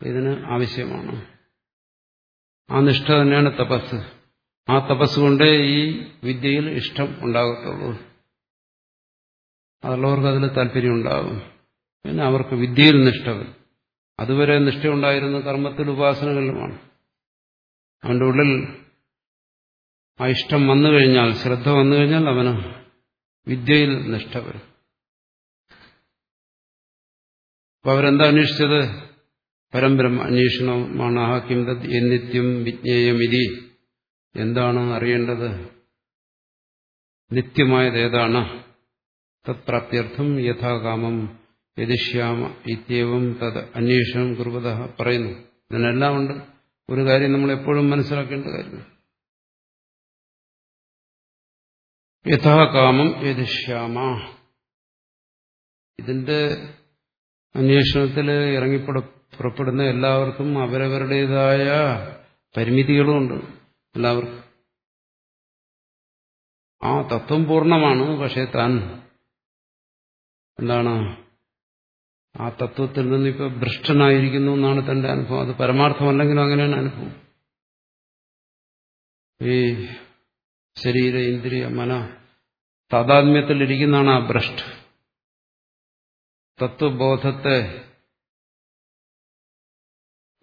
ഇതിന് ആവശ്യമാണ്. ആ നിഷ്ഠ തന്നെയാണ് തപസ്. ആ തപസ് കൊണ്ടേ ഈ വിദ്യയിൽ ഇഷ്ടം ഉണ്ടാകത്തുള്ളൂ. അതുള്ളവർക്ക് അതിന് താല്പര്യം ഉണ്ടാകും പിന്നെ അവർക്ക് വിദ്യയിൽ നിഷ്ഠകൾ അതുവരെ നിഷ്ഠയുണ്ടായിരുന്ന കർമ്മത്തിൽ ഉപാസനകളിലുമാണ്. അവന്റെ ഉള്ളിൽ ആ ഇഷ്ടം വന്നു കഴിഞ്ഞാൽ ശ്രദ്ധ വന്നു കഴിഞ്ഞാൽ അവന് വിദ്യയിൽ നിഷ്ഠ വരും. അപ്പൊ അവരെന്താ അന്വേഷിച്ചത്? പരമ്പരം അന്വേഷണമാണ്. ആ കിംതത് എന്നിത്യം വിജ്ഞേയമിതി. എന്താണ് അറിയേണ്ടത്? നിത്യമായത് ഏതാണ്? തത്പ്രാപ്തിയർത്ഥം യഥാകാമം യതിഷ്യാമ ഇത്യവും തത് അന്വേഷണം കുറുവത പറയുന്നു. ഇതിനെല്ലാം ഉണ്ട്. ഒരു കാര്യം നമ്മൾ എപ്പോഴും മനസ്സിലാക്കേണ്ട കാര്യം. യഥാകാമം യതിഷ്യാമ. ഇതിന്റെ അന്വേഷണത്തിൽ ഇറങ്ങിപ്പുറപ്പെടുന്ന എല്ലാവർക്കും അവരവരുടേതായ പരിമിതികളുമുണ്ട്. എല്ലാവർക്കും ആ തത്വം പൂർണമാണ് പക്ഷെ താൻ എന്താണ്? ആ തത്വത്തിൽ നിന്ന് ഇപ്പൊ ഭ്രഷ്ടനായിരിക്കുന്നു എന്നാണ് തന്റെ അനുഭവം. അത് പരമാർത്ഥമല്ലെങ്കിലും അങ്ങനെയാണ് അനുഭവം. ഈ ശരീര ഇന്ദ്രിയ മന താതാത്മ്യത്തിൽ ഇരിക്കുന്നതാണ് ആ ഭ്രഷ്ട്. തത്വബോധത്തെ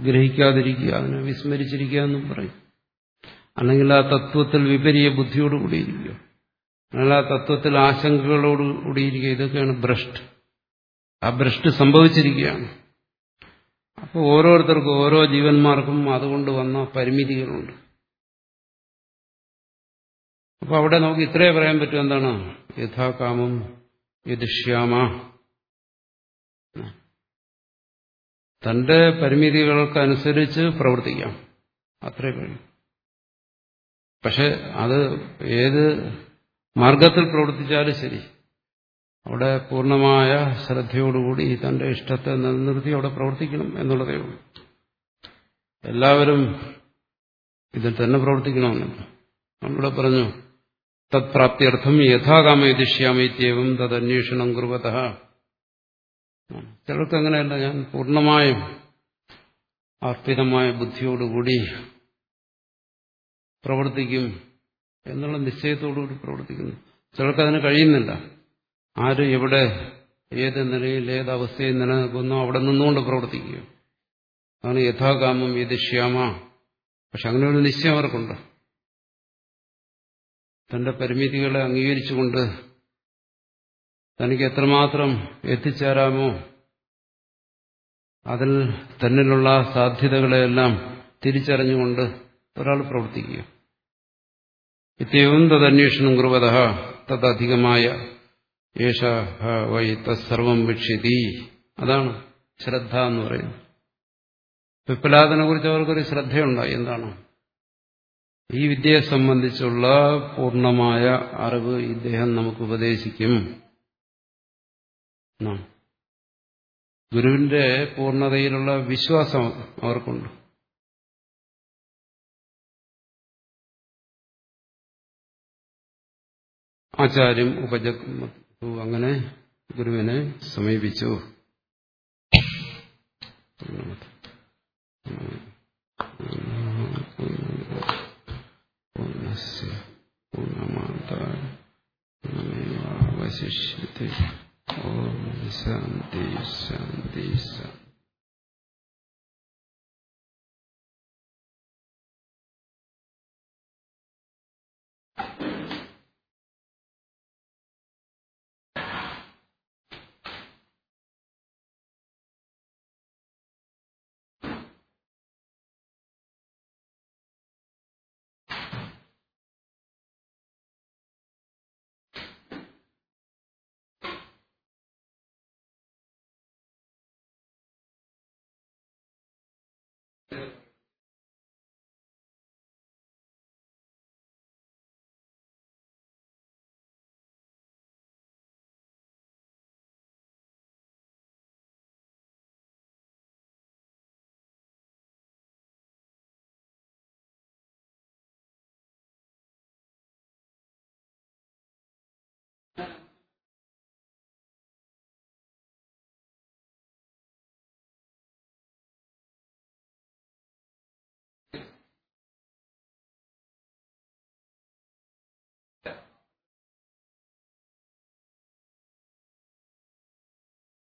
ഗ്രഹിക്കാതിരിക്കുക അതിനെ വിസ്മരിച്ചിരിക്കുക എന്നും പറയും. അല്ലെങ്കിൽ ആ തത്വത്തിൽ വിപരീയ ബുദ്ധിയോടുകൂടിയിരിക്കുക അല്ലെങ്കിൽ ആ തത്വത്തിൽ ആശങ്കകളോട് കൂടിയിരിക്കുക ഇതൊക്കെയാണ് ഭ്രഷ്ട്. ആ ഭ്രഷ്ട് സംഭവിച്ചിരിക്കുകയാണ്. അപ്പോൾ ഓരോരുത്തർക്കും ഓരോ ജീവന്മാർക്കും അതുകൊണ്ട് വന്ന പരിമിതികളുണ്ട്. അപ്പൊ അവിടെ നമുക്ക് ഇത്രേ പറയാൻ പറ്റും. എന്താണ്? യഥാകാമം യതിഷ്യാമ. തന്റെ പരിമിതികൾക്കനുസരിച്ച് പ്രവർത്തിക്കാം. അത്രേ കഴിയും പക്ഷെ അത് ഏത് മാർഗത്തിൽ പ്രവർത്തിച്ചാലും ശരി. അവിടെ പൂർണമായ ശ്രദ്ധയോടുകൂടി തന്റെ ഇഷ്ടത്തെ നിലനിർത്തി അവിടെ പ്രവർത്തിക്കണം എന്നുള്ളതേ ഉള്ളൂ. എല്ലാവരും ഇതിൽ തന്നെ പ്രവർത്തിക്കണമെന്നില്ല നമ്മളിവിടെ പറഞ്ഞു തത്പ്രാപ്തിയർത്ഥം യഥാകാമയതിഷ്യാമൈത്യവും തദന്വേഷണം കുറുവത ചിലർക്ക് അങ്ങനെയല്ല ഞാൻ പൂർണമായും അർപ്പിതമായ ബുദ്ധിയോടുകൂടി പ്രവർത്തിക്കും എന്നുള്ള നിശ്ചയത്തോടുകൂടി പ്രവർത്തിക്കുന്നു. ചിലർക്ക് അതിന് കഴിയുന്നില്ല. ആര് എവിടെ ഏത് നിലയിൽ ഏത് അവസ്ഥയിൽ നിലനിൽക്കുന്നോ അവിടെ നിന്നുകൊണ്ട് പ്രവർത്തിക്കുക അതാണ് യഥാകാമം യതിഷ്യാമ പക്ഷെ അങ്ങനെ ഒരു നിശ്ചയം അവർക്കുണ്ട്. തന്റെ പരിമിതികളെ അംഗീകരിച്ചുകൊണ്ട് തനിക്ക് എത്രമാത്രം എത്തിച്ചേരാമോ അതിൽ തന്നിലുള്ള സാധ്യതകളെയെല്ലാം തിരിച്ചറിഞ്ഞുകൊണ്ട് ഒരാൾ പ്രവർത്തിക്കുക. ഇത്യവും തദന്വേഷണം കുറുവത തദ്ധികമായ യേശ വൈ തത്സർവം അതാണ് ശ്രദ്ധ എന്ന് പറയുന്നത്. പിപ്പലാദനെ കുറിച്ച് അവർക്കൊരു ശ്രദ്ധയുണ്ടായി. എന്താണ്? ഈ വിദ്യയെ സംബന്ധിച്ചുള്ള പൂർണമായ അറിവ് ഇദ്ദേഹം നമുക്ക് ഉപദേശിക്കും. ഗുരുവിന്റെ പൂർണതയിലുള്ള വിശ്വാസം അവർക്കുണ്ട്. ആചാര്യം ഉപജത്തു അങ്ങനെ ഗുരുവിനെ സമീപിച്ചു. പൂർണമേവാവശിഷ്യത്തെ ഓം ശാന്തി ശാന്തി ശാന്തി